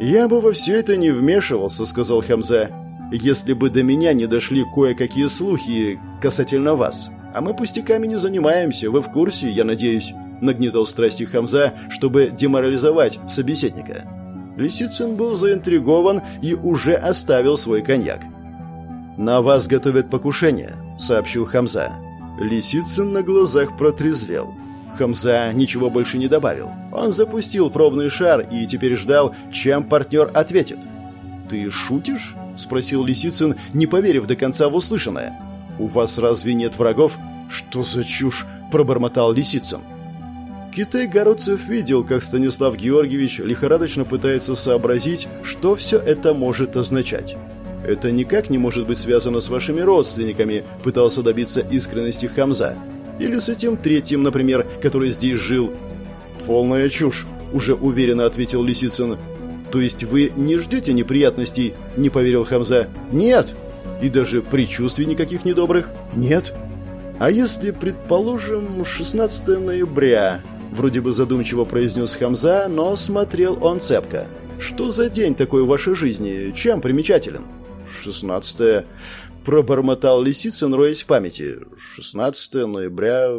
«Я бы во все это не вмешивался», — сказал Хамза, «если бы до меня не дошли кое-какие слухи касательно вас. А мы пустяками не занимаемся, вы в курсе, я надеюсь», — нагнетал страсти Хамза, чтобы деморализовать собеседника. Лисицын был заинтригован и уже оставил свой коньяк. «На вас готовят покушение», — сообщил Хамза. Лисицын на глазах протрезвел. Хамза ничего больше не добавил. Он запустил пробный шар и теперь ждал, чем партнер ответит. «Ты шутишь?» — спросил Лисицын, не поверив до конца в услышанное. «У вас разве нет врагов?» «Что за чушь?» — пробормотал Лисицын. Китай Городцев видел, как Станислав Георгиевич лихорадочно пытается сообразить, что все это может означать. «Это никак не может быть связано с вашими родственниками», пытался добиться искренности Хамза. «Или с этим третьим, например, который здесь жил». «Полная чушь», – уже уверенно ответил Лисицын. «То есть вы не ждете неприятностей?» – не поверил Хамза. «Нет». «И даже предчувствий никаких недобрых?» «Нет». «А если, предположим, 16 ноября?» Вроде бы задумчиво произнес Хамза, но смотрел он цепко. «Что за день такой в вашей жизни? Чем примечателен?» «Шестнадцатое...» Пробормотал Лисицын, роясь в памяти. «Шестнадцатое ноября...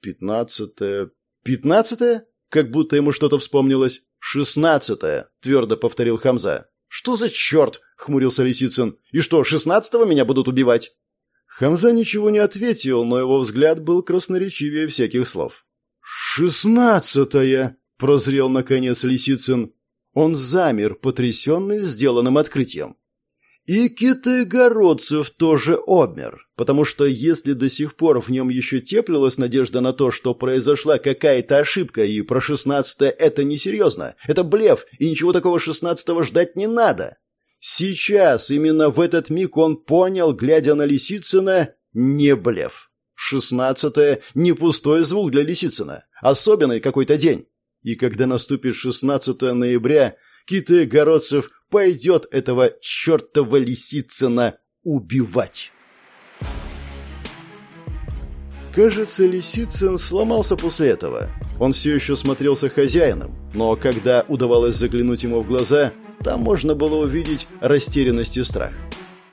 Пятнадцатое...» «Пятнадцатое?» Как будто ему что-то вспомнилось. «Шестнадцатое!» — твердо повторил Хамза. «Что за черт?» — хмурился Лисицын. «И что, шестнадцатого меня будут убивать?» Хамза ничего не ответил, но его взгляд был красноречивее всяких слов. «Шестнадцатое!» — прозрел наконец Лисицын. Он замер, потрясенный сделанным открытием. И Китайгородцев тоже обмер, потому что если до сих пор в нем еще теплилась надежда на то, что произошла какая-то ошибка, и про шестнадцатое это несерьезно, это блеф, и ничего такого шестнадцатого ждать не надо. Сейчас, именно в этот миг он понял, глядя на Лисицына, не блеф. Шестнадцатое — не пустой звук для Лисицына, особенный какой-то день. И когда наступит шестнадцатое ноября, Китай Городцев пойдет этого чертова Лисицына убивать. Кажется, Лисицын сломался после этого. Он все еще смотрелся хозяином, но когда удавалось заглянуть ему в глаза, там можно было увидеть растерянность и страх.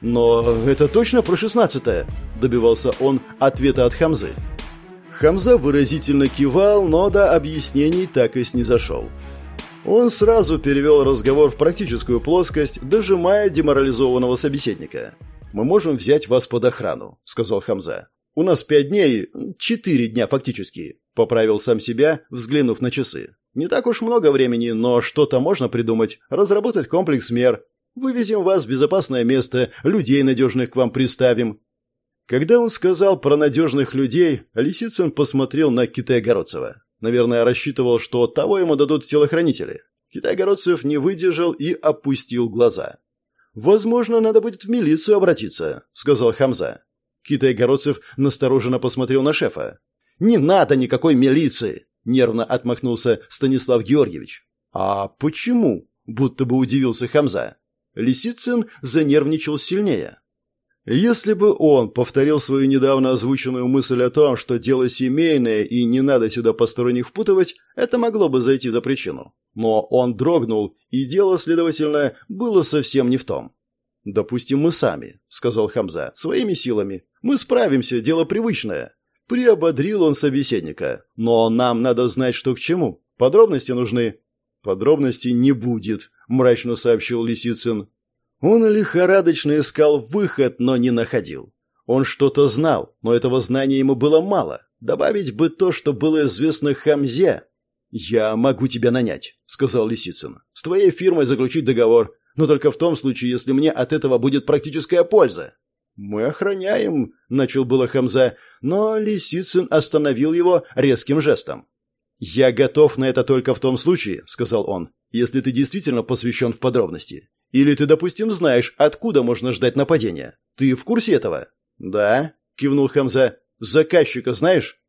«Но это точно про шестнадцатое?» – добивался он ответа от Хамзы. Хамза выразительно кивал, но до объяснений так и снизошел. Он сразу перевел разговор в практическую плоскость, дожимая деморализованного собеседника. «Мы можем взять вас под охрану», – сказал Хамза. «У нас пять дней, четыре дня фактически», – поправил сам себя, взглянув на часы. «Не так уж много времени, но что-то можно придумать, разработать комплекс мер, Вывезем вас в безопасное место, людей надежных к вам приставим». Когда он сказал про надежных людей, Лисицын посмотрел на Китая-Городцева. Наверное, рассчитывал, что того ему дадут телохранители. Китай-Городцев не выдержал и опустил глаза. «Возможно, надо будет в милицию обратиться», — сказал Хамза. Китай-Городцев настороженно посмотрел на шефа. «Не надо никакой милиции!» — нервно отмахнулся Станислав Георгиевич. «А почему?» — будто бы удивился Хамза. Лисицын занервничал сильнее. Если бы он повторил свою недавно озвученную мысль о том, что дело семейное и не надо сюда посторонних впутывать, это могло бы зайти за причину. Но он дрогнул, и дело, следовательно, было совсем не в том. «Допустим, мы сами», — сказал Хамза, — «своими силами. Мы справимся, дело привычное». Приободрил он собеседника. «Но нам надо знать, что к чему. Подробности нужны». «Подробностей не будет», мрачно сообщил Лисицын. Он лихорадочно искал выход, но не находил. Он что-то знал, но этого знания ему было мало. Добавить бы то, что было известно Хамзе. «Я могу тебя нанять», — сказал Лисицын. «С твоей фирмой заключить договор, но только в том случае, если мне от этого будет практическая польза». «Мы охраняем», — начал было Хамза, но Лисицын остановил его резким жестом. «Я готов на это только в том случае», — сказал он, «если ты действительно посвящен в подробности. Или ты, допустим, знаешь, откуда можно ждать нападения. Ты в курсе этого?» «Да», — кивнул Хамза. «Заказчика знаешь?»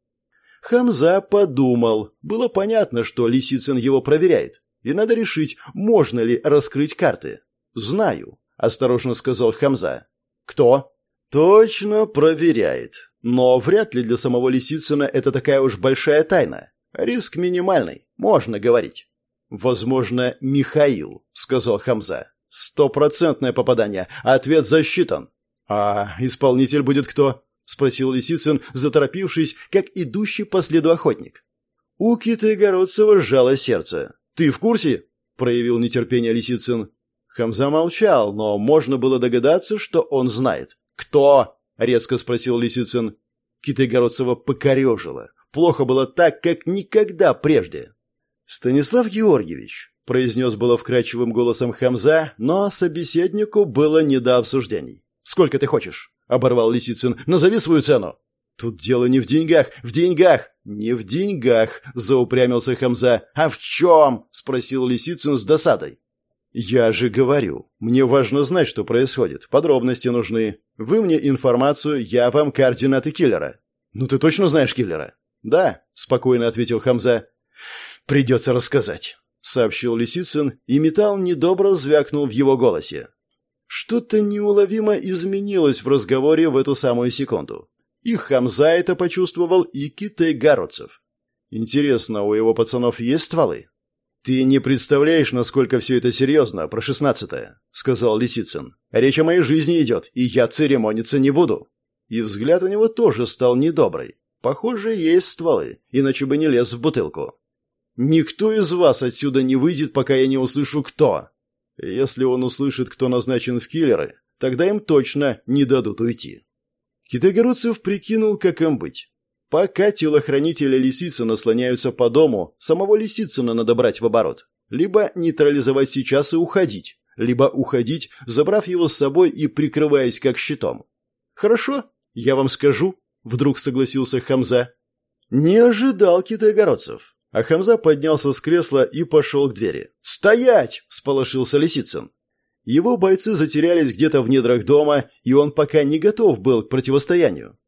Хамза подумал. Было понятно, что Лисицын его проверяет. И надо решить, можно ли раскрыть карты. «Знаю», — осторожно сказал Хамза. «Кто?» «Точно проверяет. Но вряд ли для самого Лисицына это такая уж большая тайна. Риск минимальный, можно говорить». «Возможно, Михаил», — сказал Хамза. «Стопроцентное попадание. Ответ засчитан». «А исполнитель будет кто?» — спросил Лисицын, заторопившись, как идущий по следу охотник. У Китайгородцева сжало сердце. «Ты в курсе?» — проявил нетерпение Лисицын. Хамза молчал, но можно было догадаться, что он знает. «Кто?» — резко спросил Лисицын. Китайгородцева покорежило. Плохо было так, как никогда прежде. «Станислав Георгиевич», — произнес было вкрадчивым голосом Хамза, но собеседнику было не до обсуждений. «Сколько ты хочешь?» оборвал Лисицын. «Назови свою цену!» «Тут дело не в деньгах, в деньгах!» «Не в деньгах!» — заупрямился Хамза. «А в чем?» — спросил Лисицын с досадой. «Я же говорю, мне важно знать, что происходит. Подробности нужны. Вы мне информацию, я вам координаты киллера». «Ну ты точно знаешь киллера?» «Да», — спокойно ответил Хамза. «Придется рассказать», — сообщил Лисицын, и металл недобро звякнул в его голосе. Что-то неуловимо изменилось в разговоре в эту самую секунду. И Хамза это почувствовал, и Китай Гароцев. Интересно, у его пацанов есть стволы? «Ты не представляешь, насколько все это серьезно, про шестнадцатое», — сказал Лисицын. «Речь о моей жизни идет, и я церемониться не буду». И взгляд у него тоже стал недобрый. Похоже, есть стволы, иначе бы не лез в бутылку. «Никто из вас отсюда не выйдет, пока я не услышу, кто», если он услышит, кто назначен в киллеры, тогда им точно не дадут уйти. Китайгородцев прикинул, как им быть. Пока телохранители Лисицына слоняются по дому, самого Лисицына надо брать в оборот. Либо нейтрализовать сейчас и уходить, либо уходить, забрав его с собой и прикрываясь как щитом. «Хорошо, я вам скажу», — вдруг согласился Хамза. Не ожидал китайгородцев. А Хамза поднялся с кресла и пошел к двери. «Стоять!» – всполошился Лисицын. Его бойцы затерялись где-то в недрах дома, и он пока не готов был к противостоянию.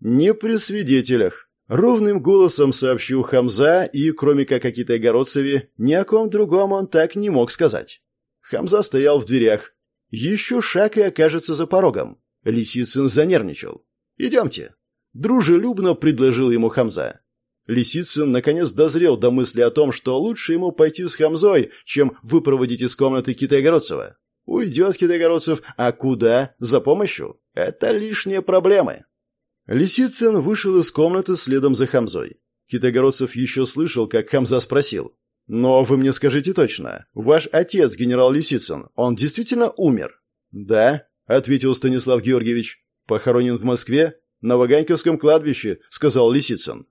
«Не при свидетелях», — ровным голосом сообщил Хамза, и, кроме как о Китайгородцеве, ни о ком другом он так не мог сказать. Хамза стоял в дверях. Еще шаг и окажется за порогом. Лисицын занервничал. «Идемте», — дружелюбно предложил ему Хамза. Лисицын наконец дозрел до мысли о том, что лучше ему пойти с Хамзой, чем выпроводить из комнаты Китайгородцева. Уйдет Китайгородцев, а куда? За помощью? Это лишние проблемы. Лисицын вышел из комнаты следом за Хамзой. Китайгородцев еще слышал, как Хамза спросил. «Но вы мне скажите точно, ваш отец, генерал Лисицын, он действительно умер?» «Да», — ответил Станислав Георгиевич. «Похоронен в Москве? На Ваганьковском кладбище», — сказал Лисицын.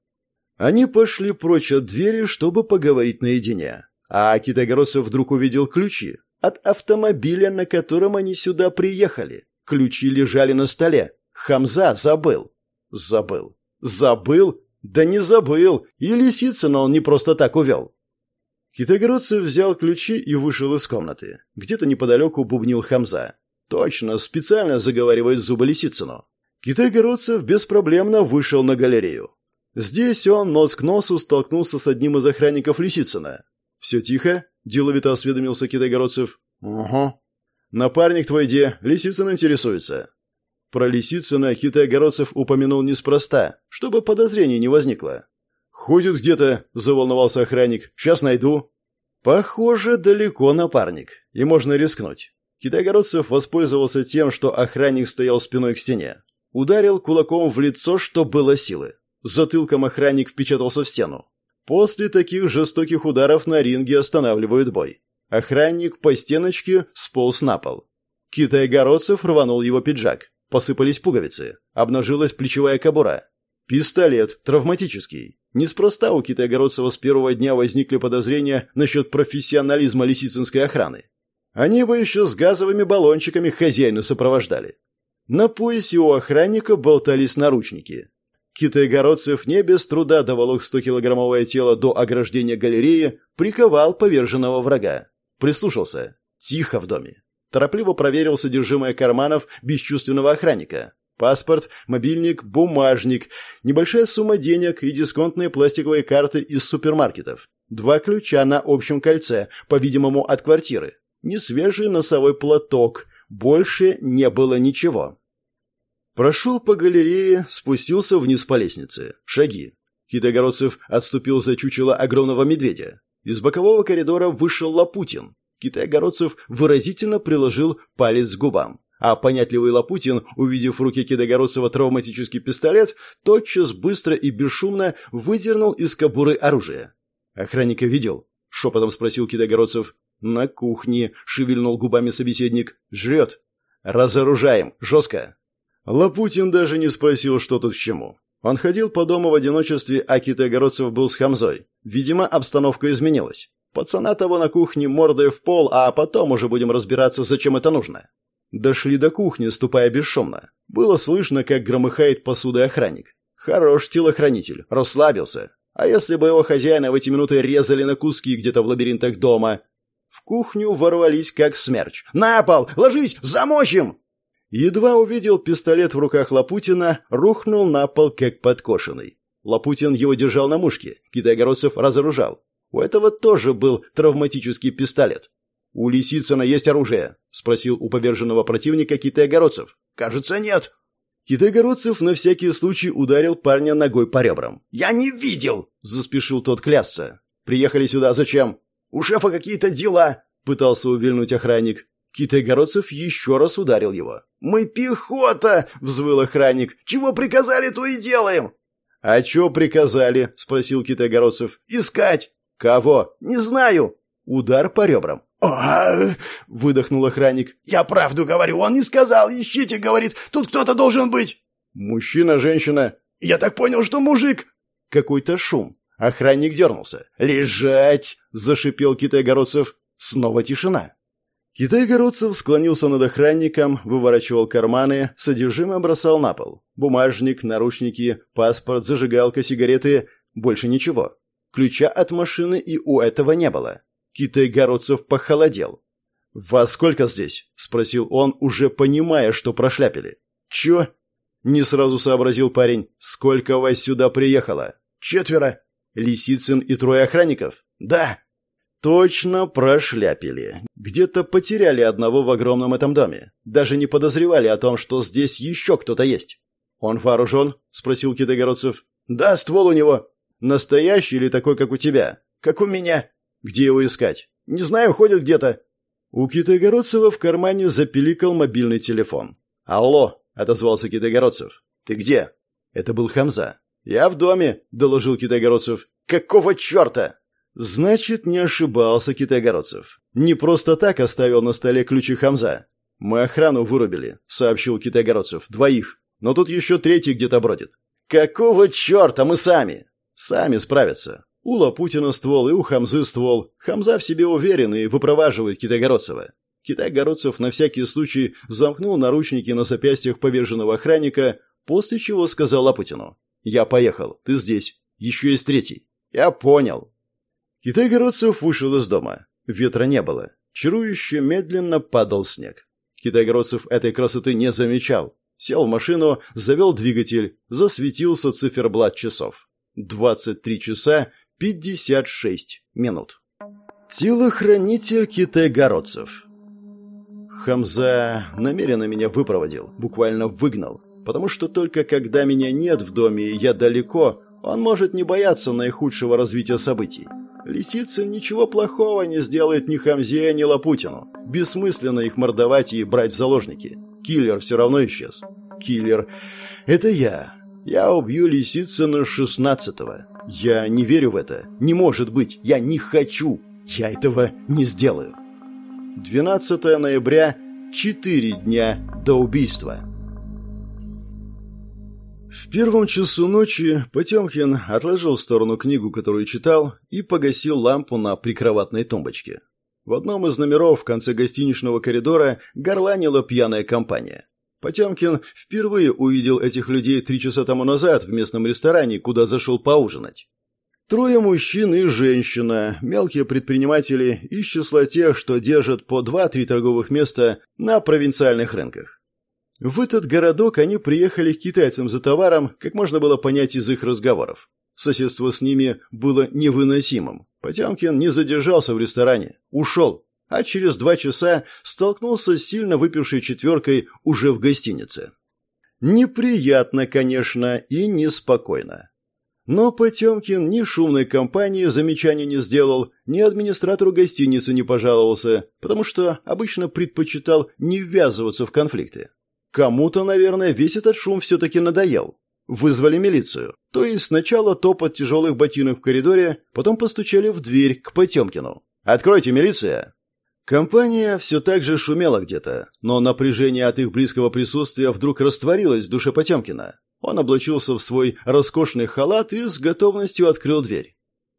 Они пошли прочь от двери, чтобы поговорить наедине. А Китайгородцев вдруг увидел ключи от автомобиля, на котором они сюда приехали. Ключи лежали на столе. Хамза забыл. Забыл. Забыл? Да не забыл. И Лисицына он не просто так увел. Китайгородцев взял ключи и вышел из комнаты. Где-то неподалеку бубнил Хамза. Точно, специально заговаривает зубы Лисицыну. Китайгородцев беспроблемно вышел на галерею. Здесь он нос к носу столкнулся с одним из охранников Лисицына. «Все тихо?» – деловито осведомился Китайгородцев. «Угу». «Напарник твой где? Лисицын интересуется». Про Лисицына Китайгородцев упомянул неспроста, чтобы подозрений не возникло. «Ходит где-то», – заволновался охранник. «Сейчас найду». «Похоже, далеко напарник, и можно рискнуть». Китайгородцев воспользовался тем, что охранник стоял спиной к стене. Ударил кулаком в лицо, что было силы. Затылком охранник впечатался в стену. После таких жестоких ударов на ринге останавливают бой. Охранник по стеночке сполз на пол. Китай-городцев рванул его пиджак. Посыпались пуговицы. Обнажилась плечевая кобура. Пистолет, травматический. Неспроста у Китая-Городцева с первого дня возникли подозрения насчет профессионализма лисицинской охраны. Они бы еще с газовыми баллончиками хозяина сопровождали. На поясе у охранника болтались наручники. Китай-Городцев не без труда доволок 100-килограммовое тело до ограждения галереи, приковал поверженного врага. Прислушался. Тихо в доме. Торопливо проверил содержимое карманов бесчувственного охранника. Паспорт, мобильник, бумажник, небольшая сумма денег и дисконтные пластиковые карты из супермаркетов. Два ключа на общем кольце, по-видимому, от квартиры. Несвежий носовой платок. Больше не было ничего. Прошел по галерее, спустился вниз по лестнице. Шаги. Китайгородцев отступил за чучело огромного медведя. Из бокового коридора вышел Лапутин. Китай-городцев выразительно приложил палец к губам. А понятливый Лапутин, увидев в руке Кидогородцева травматический пистолет, тотчас быстро и бесшумно выдернул из кобуры оружие. «Охранника видел?» — шепотом спросил Кидогородцев. «На кухне», — шевельнул губами собеседник. «Жрет». «Разоружаем. Жестко». Лапутин даже не спросил, что тут к чему. Он ходил по дому в одиночестве, а Китайгородцев был с Хамзой. Видимо, обстановка изменилась. Пацана того на кухне мордой в пол, а потом уже будем разбираться, зачем это нужно. Дошли до кухни, ступая бесшумно. Было слышно, как громыхает посудой охранник. Хорош телохранитель, расслабился. А если бы его хозяина в эти минуты резали на куски где-то в лабиринтах дома? В кухню ворвались, как смерч. «На пол! Ложись! Замочим!» Едва увидел пистолет в руках Лапутина, рухнул на пол, как подкошенный. Лапутин его держал на мушке, Китайгородцев разоружал. У этого тоже был травматический пистолет. «У Лисицына есть оружие?» — спросил у поверженного противника Китай-Городцев. «Кажется, нет». Китай-Городцев на всякий случай ударил парня ногой по ребрам. «Я не видел!» — заспешил тот клясться. «Приехали сюда зачем?» «У шефа какие-то дела!» — пытался увильнуть охранник. Китай-Городцев еще раз ударил его. «Мы пехота!» — взвыл охранник. «Чего приказали, то и делаем!» «А что приказали?» — спросил Китай-Городцев. «Искать!» «Кого?» «Не знаю». Удар по ребрам. «А, выдохнул охранник. «Я правду говорю, он не сказал. Ищите, говорит, тут кто-то должен быть». «Мужчина, женщина?» «Я так понял, что мужик». Какой-то шум. Охранник дернулся. «Лежать!» – зашипел Китай-Городцев. Снова тишина. Китай-Городцев склонился над охранником, выворачивал карманы, содержимое бросал на пол. Бумажник, наручники, паспорт, зажигалка, сигареты. Больше ничего. Ключа от машины и у этого не было. Китай-городцев похолодел. «Во сколько здесь?» — спросил он, уже понимая, что прошляпили. «Чё?» — не сразу сообразил парень. «Сколько вас сюда приехало?» «Четверо». «Лисицын и трое охранников?» «Да». Точно прошляпили. Где-то потеряли одного в огромном этом доме. Даже не подозревали о том, что здесь еще кто-то есть. «Он вооружен?» — спросил Китайгородцев. «Да, ствол у него». Настоящий или такой, как у тебя? Как у меня. Где его искать? Не знаю, ходит где-то. У Китайгородцева в кармане запиликал мобильный телефон. «Алло!» — отозвался Китайгородцев. «Ты где?» Это был Хамза. «Я в доме», — доложил Китайгородцев. «Какого черта?» Значит, не ошибался Китайгородцев. Не просто так оставил на столе ключи Хамза. «Мы охрану вырубили», — сообщил Китайгородцев. «Двоих. Но тут еще третий где-то бродит». «Какого черта мы сами?» Сами справятся. У Лапутина ствол и у Хамзы ствол. Хамза в себе уверен и выпроваживает Китайгородцева. Китайгородцев на всякий случай замкнул наручники на запястьях поверженного охранника, после чего сказал Лапутину. «Я поехал. Ты здесь. Еще есть третий». «Я понял». Китайгородцев вышел из дома. Ветра не было. Чарующе медленно падал снег. Китайгородцев этой красоты не замечал. Сел в машину, завел двигатель, засветился циферблат часов. 23 часа 56 минут. Телохранитель китай-городцев. Хамза намеренно меня выпроводил, буквально выгнал, потому что только когда меня нет в доме и я далеко, он может не бояться наихудшего развития событий. Лисица ничего плохого не сделает ни Хамзе, ни Лапутину. Бессмысленно их мордовать и брать в заложники. Киллер все равно исчез. Киллер — это я. Я убью Лисицына шестнадцатого. Я не верю в это. Не может быть. Я не хочу. Я этого не сделаю. 12 ноября. Четыре дня до убийства. В первом часу ночи Потемкин отложил в сторону книгу, которую читал, и погасил лампу на прикроватной тумбочке. В одном из номеров в конце гостиничного коридора горланила пьяная компания. Потемкин впервые увидел этих людей три часа тому назад в местном ресторане, куда зашел поужинать. Трое мужчин и женщина, мелкие предприниматели из числа тех, что держат по два-три торговых места на провинциальных рынках. В этот городок они приехали к китайцам за товаром, как можно было понять из их разговоров. Соседство с ними было невыносимым. Потемкин не задержался в ресторане, ушел, а через два часа столкнулся с сильно выпившей четверкой уже в гостинице. Неприятно, конечно, и неспокойно. Но Потемкин ни шумной компании замечания не сделал, ни администратору гостиницы не пожаловался, потому что обычно предпочитал не ввязываться в конфликты. Кому-то, наверное, весь этот шум все-таки надоел. Вызвали милицию. То есть сначала топот тяжелых ботинок в коридоре, потом постучали в дверь к Потемкину. «Откройте, милиция!» Компания все так же шумела где-то, но напряжение от их близкого присутствия вдруг растворилось в душе Потемкина. Он облачился в свой роскошный халат и с готовностью открыл дверь.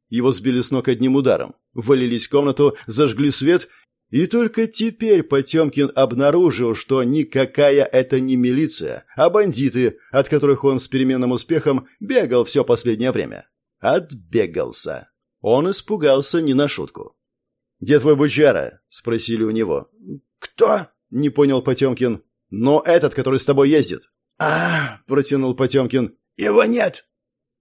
Его сбили с ног одним ударом, валились в комнату, зажгли свет, и только теперь Потемкин обнаружил, что никакая это не милиция, а бандиты, от которых он с переменным успехом бегал все последнее время. Отбегался. Он испугался не на шутку. «Где твой бычара?» — спросили у него. «Кто?» — не понял Потемкин. «Но этот, который с тобой ездит». «А, — протянул Потемкин, — его нет!»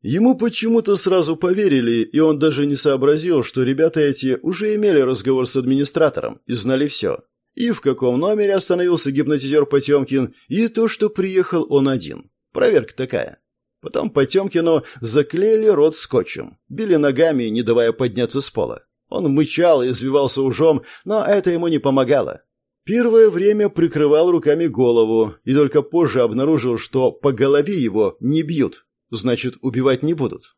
Ему почему-то сразу поверили, и он даже не сообразил, что ребята эти уже имели разговор с администратором и знали все. И в каком номере остановился гипнотизер Потемкин, и то, что приехал он один. Проверка такая. Потом Потемкину заклеили рот скотчем, били ногами, не давая подняться с пола. Он мычал и извивался ужом, но это ему не помогало. Первое время прикрывал руками голову и только позже обнаружил, что по голове его не бьют, значит, убивать не будут.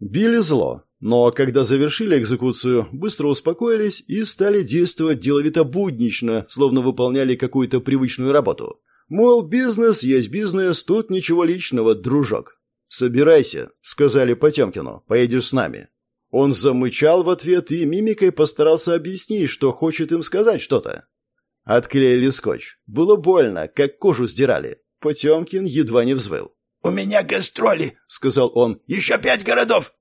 Били зло, но когда завершили экзекуцию, быстро успокоились и стали действовать деловито-буднично, словно выполняли какую-то привычную работу. Мол, бизнес есть бизнес, тут ничего личного, дружок. «Собирайся», — сказали Потемкину, — «поедешь с нами». Он замычал в ответ и мимикой постарался объяснить, что хочет им сказать что-то. Отклеили скотч. Было больно, как кожу сдирали. Потемкин едва не взвыл. «У меня гастроли», — сказал он. «Еще пять городов».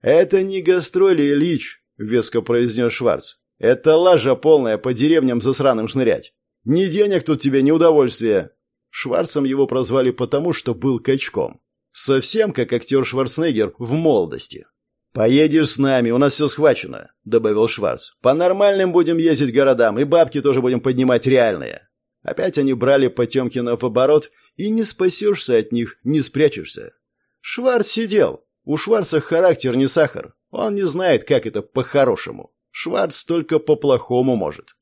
«Это не гастроли, Ильич», — веско произнес Шварц. «Это лажа полная по деревням засраным шнырять. Ни денег тут тебе, ни удовольствия». Шварцем его прозвали потому, что был качком. Совсем как актер Шварценеггер в молодости. «Поедешь с нами, у нас все схвачено», — добавил Шварц. «По нормальным будем ездить городам, и бабки тоже будем поднимать реальные». Опять они брали Потемкина в оборот, и не спасешься от них, не спрячешься. Шварц сидел. У Шварца характер не сахар. Он не знает, как это по-хорошему. Шварц только по-плохому может.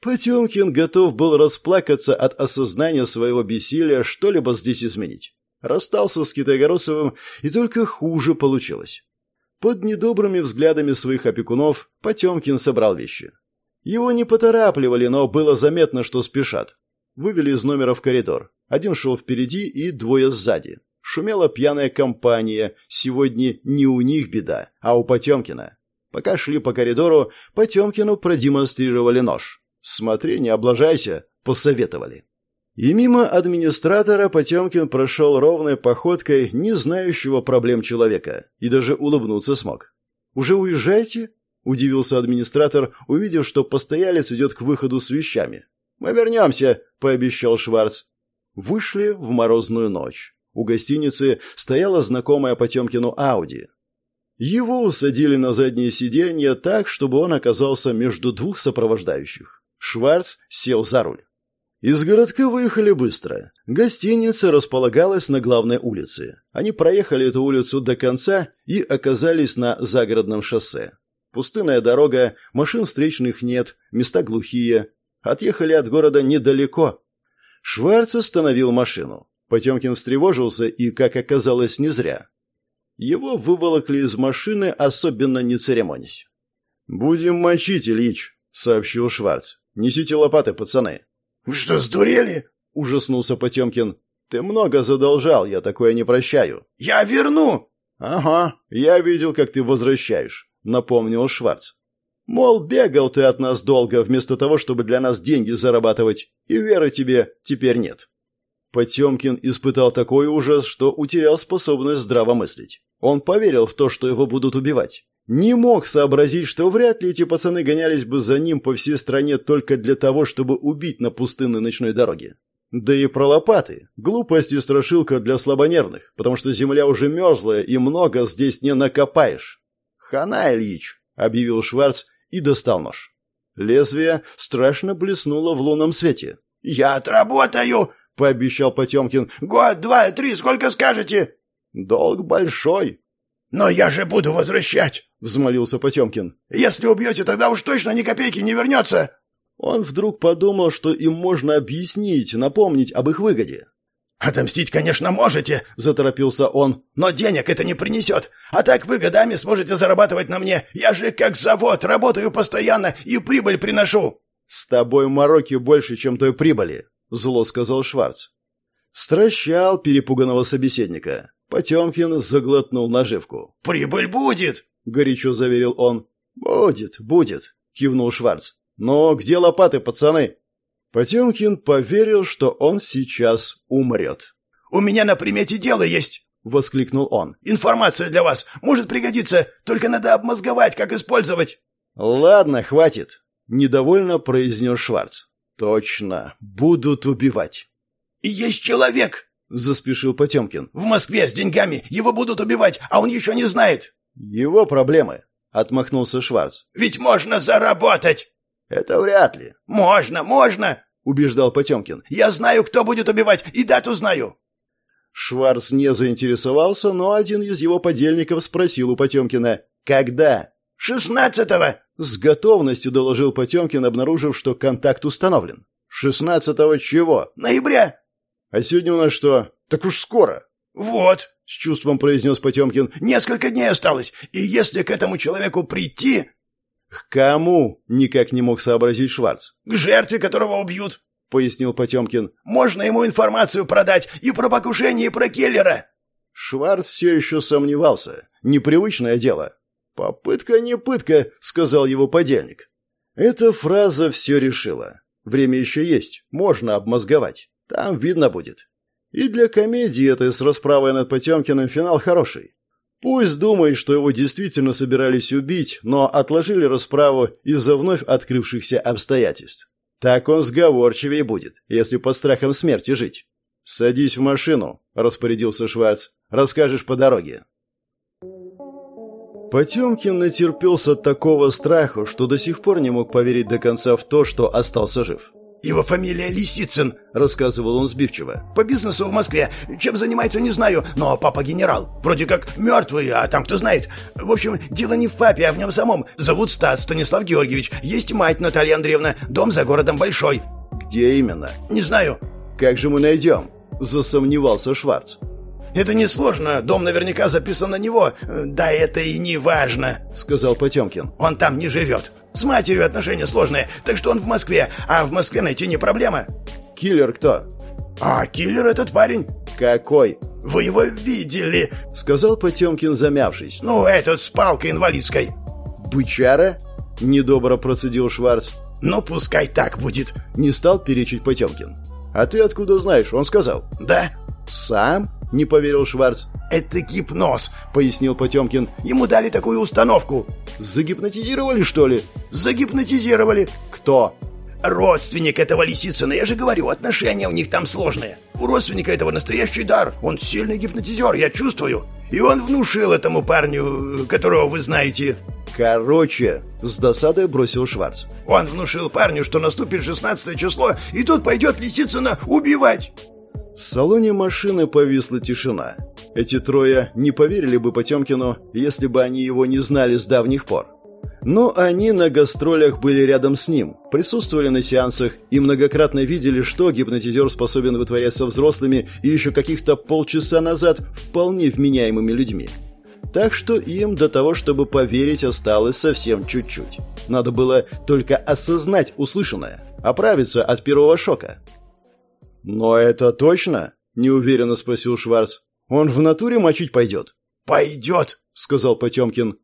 Потемкин готов был расплакаться от осознания своего бессилия что-либо здесь изменить. Расстался с Китайгородцевым, и только хуже получилось. Под недобрыми взглядами своих опекунов Потемкин собрал вещи. Его не поторапливали, но было заметно, что спешат. Вывели из номера в коридор. Один шел впереди и двое сзади. Шумела пьяная компания. Сегодня не у них беда, а у Потемкина. Пока шли по коридору, Потемкину продемонстрировали нож. «Смотри, не облажайся», — посоветовали. И мимо администратора Потемкин прошел ровной походкой не знающего проблем человека и даже улыбнуться смог. «Уже уезжаете?» – удивился администратор, увидев, что постоялец идет к выходу с вещами. «Мы вернемся», – пообещал Шварц. Вышли в морозную ночь. У гостиницы стояла знакомая Потемкину Ауди. Его усадили на заднее сиденье так, чтобы он оказался между двух сопровождающих. Шварц сел за руль. Из городка выехали быстро. Гостиница располагалась на главной улице. Они проехали эту улицу до конца и оказались на загородном шоссе. Пустынная дорога, машин встречных нет, места глухие. Отъехали от города недалеко. Шварц остановил машину. Потемкин встревожился и, как оказалось, не зря. Его выволокли из машины, особенно не церемонясь. «Будем мочить, Ильич», — сообщил Шварц. «Несите лопаты, пацаны». «Вы что, сдурели?» — ужаснулся Потемкин. Ты много задолжал, я такое не прощаю». «Я верну!» «Ага, я видел, как ты возвращаешь», — напомнил Шварц. «Мол, бегал ты от нас долго, вместо того, чтобы для нас деньги зарабатывать, и веры тебе теперь нет». Потемкин испытал такой ужас, что утерял способность здраво мыслить. Он поверил в то, что его будут убивать. Не мог сообразить, что вряд ли эти пацаны гонялись бы за ним по всей стране только для того, чтобы убить на пустынной ночной дороге. Да и про лопаты. Глупость и страшилка для слабонервных, потому что земля уже мерзлая и много здесь не накопаешь. «Хана, Ильич!» — объявил Шварц и достал нож. Лезвие страшно блеснуло в лунном свете. «Я отработаю!» — пообещал Потемкин. «Год, два, три, сколько скажете?» «Долг большой». «Но я же буду возвращать!» — взмолился Потемкин. «Если убьете, тогда уж точно ни копейки не вернется!» Он вдруг подумал, что им можно объяснить, напомнить об их выгоде. «Отомстить, конечно, можете», — заторопился он, — «но денег это не принесет. А так вы годами сможете зарабатывать на мне. Я же как завод, работаю постоянно и прибыль приношу». «С тобой мороки больше, чем той прибыли», — зло сказал Шварц. Стращал перепуганного собеседника. Потемкин заглотнул наживку. «Прибыль будет!» — горячо заверил он. «Будет, будет», — кивнул Шварц. «Но где лопаты, пацаны?» Потемкин поверил, что он сейчас умрет. «У меня на примете дело есть!» — воскликнул он. «Информация для вас! Может пригодиться! Только надо обмозговать, как использовать!» «Ладно, хватит!» — недовольно произнес Шварц. «Точно! Будут убивать!» «Есть человек!» — заспешил Потемкин. «В Москве с деньгами! Его будут убивать, а он еще не знает!» «Его проблемы!» — отмахнулся Шварц. «Ведь можно заработать!» «Это вряд ли». «Можно, можно!» — убеждал Потемкин. «Я знаю, кто будет убивать, и дату знаю!» Шварц не заинтересовался, но один из его подельников спросил у Потемкина «Когда?» «Шестнадцатого!» — с готовностью доложил Потемкин, обнаружив, что контакт установлен. «Шестнадцатого чего?» «Ноября!» «А сегодня у нас что? Так уж скоро!» «Вот!» — с чувством произнес Потемкин. «Несколько дней осталось, и если к этому человеку прийти...» «К кому?» — никак не мог сообразить Шварц. «К жертве, которого убьют», — пояснил Потемкин. «Можно ему информацию продать и про покушение, и про Келлера». Шварц все еще сомневался. Непривычное дело. «Попытка не пытка», — сказал его подельник. Эта фраза все решила. Время еще есть, можно обмозговать. Там видно будет. И для комедии этой с расправой над Потемкиным финал хороший. Пусть думает, что его действительно собирались убить, но отложили расправу из-за вновь открывшихся обстоятельств. Так он сговорчивее будет, если под страхом смерти жить. «Садись в машину», — распорядился Шварц. «Расскажешь по дороге». Потемкин натерпелся такого страха, что до сих пор не мог поверить до конца в то, что остался жив. «Его фамилия Лисицын», — рассказывал он сбивчиво. «По бизнесу в Москве. Чем занимается, не знаю, но папа генерал. Вроде как мертвый, а там кто знает. В общем, дело не в папе, а в нем самом. Зовут Стас Станислав Георгиевич. Есть мать Наталья Андреевна. Дом за городом большой». «Где именно?» «Не знаю». «Как же мы найдем?» — засомневался Шварц. «Это несложно. Дом наверняка записан на него. Да это и не важно», — сказал Потемкин. «Он там не живет. С матерью отношения сложные, так что он в Москве, а в Москве найти не проблема». «Киллер кто?» «А, киллер этот парень». «Какой?» «Вы его видели», — сказал Потемкин, замявшись. «Ну, этот с палкой инвалидской». «Бычара?» — недобро процедил Шварц. «Ну, пускай так будет», — не стал перечить Потемкин. «А ты откуда знаешь?» — он сказал. «Да». «Сам?» — не поверил Шварц. «Это гипноз», — пояснил Потемкин. «Ему дали такую установку». «Загипнотизировали, что ли?» «Загипнотизировали». «Кто?» «Родственник этого Лисицына, я же говорю, отношения у них там сложные. У родственника этого настоящий дар, он сильный гипнотизер, я чувствую. И он внушил этому парню, которого вы знаете...» «Короче», — с досадой бросил Шварц. «Он внушил парню, что наступит 16 число, и тут пойдет Лисицына убивать». В салоне машины повисла тишина. Эти трое не поверили бы Потемкину, если бы они его не знали с давних пор. Но они на гастролях были рядом с ним, присутствовали на сеансах и многократно видели, что гипнотизер способен вытворять со взрослыми и еще каких-то полчаса назад вполне вменяемыми людьми. Так что им до того, чтобы поверить, осталось совсем чуть-чуть. Надо было только осознать услышанное, оправиться от первого шока. «Но это точно?» — неуверенно спросил Шварц. «Он в натуре мочить пойдет?» «Пойдет», — сказал Потемкин.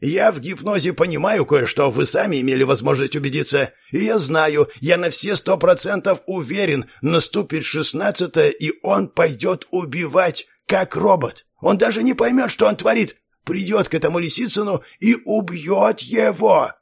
«Я в гипнозе понимаю кое-что, вы сами имели возможность убедиться. И я знаю, я на все сто процентов уверен, наступит шестнадцатое, и он пойдет убивать, как робот. Он даже не поймет, что он творит. Придет к этому Лисицыну и убьет его!»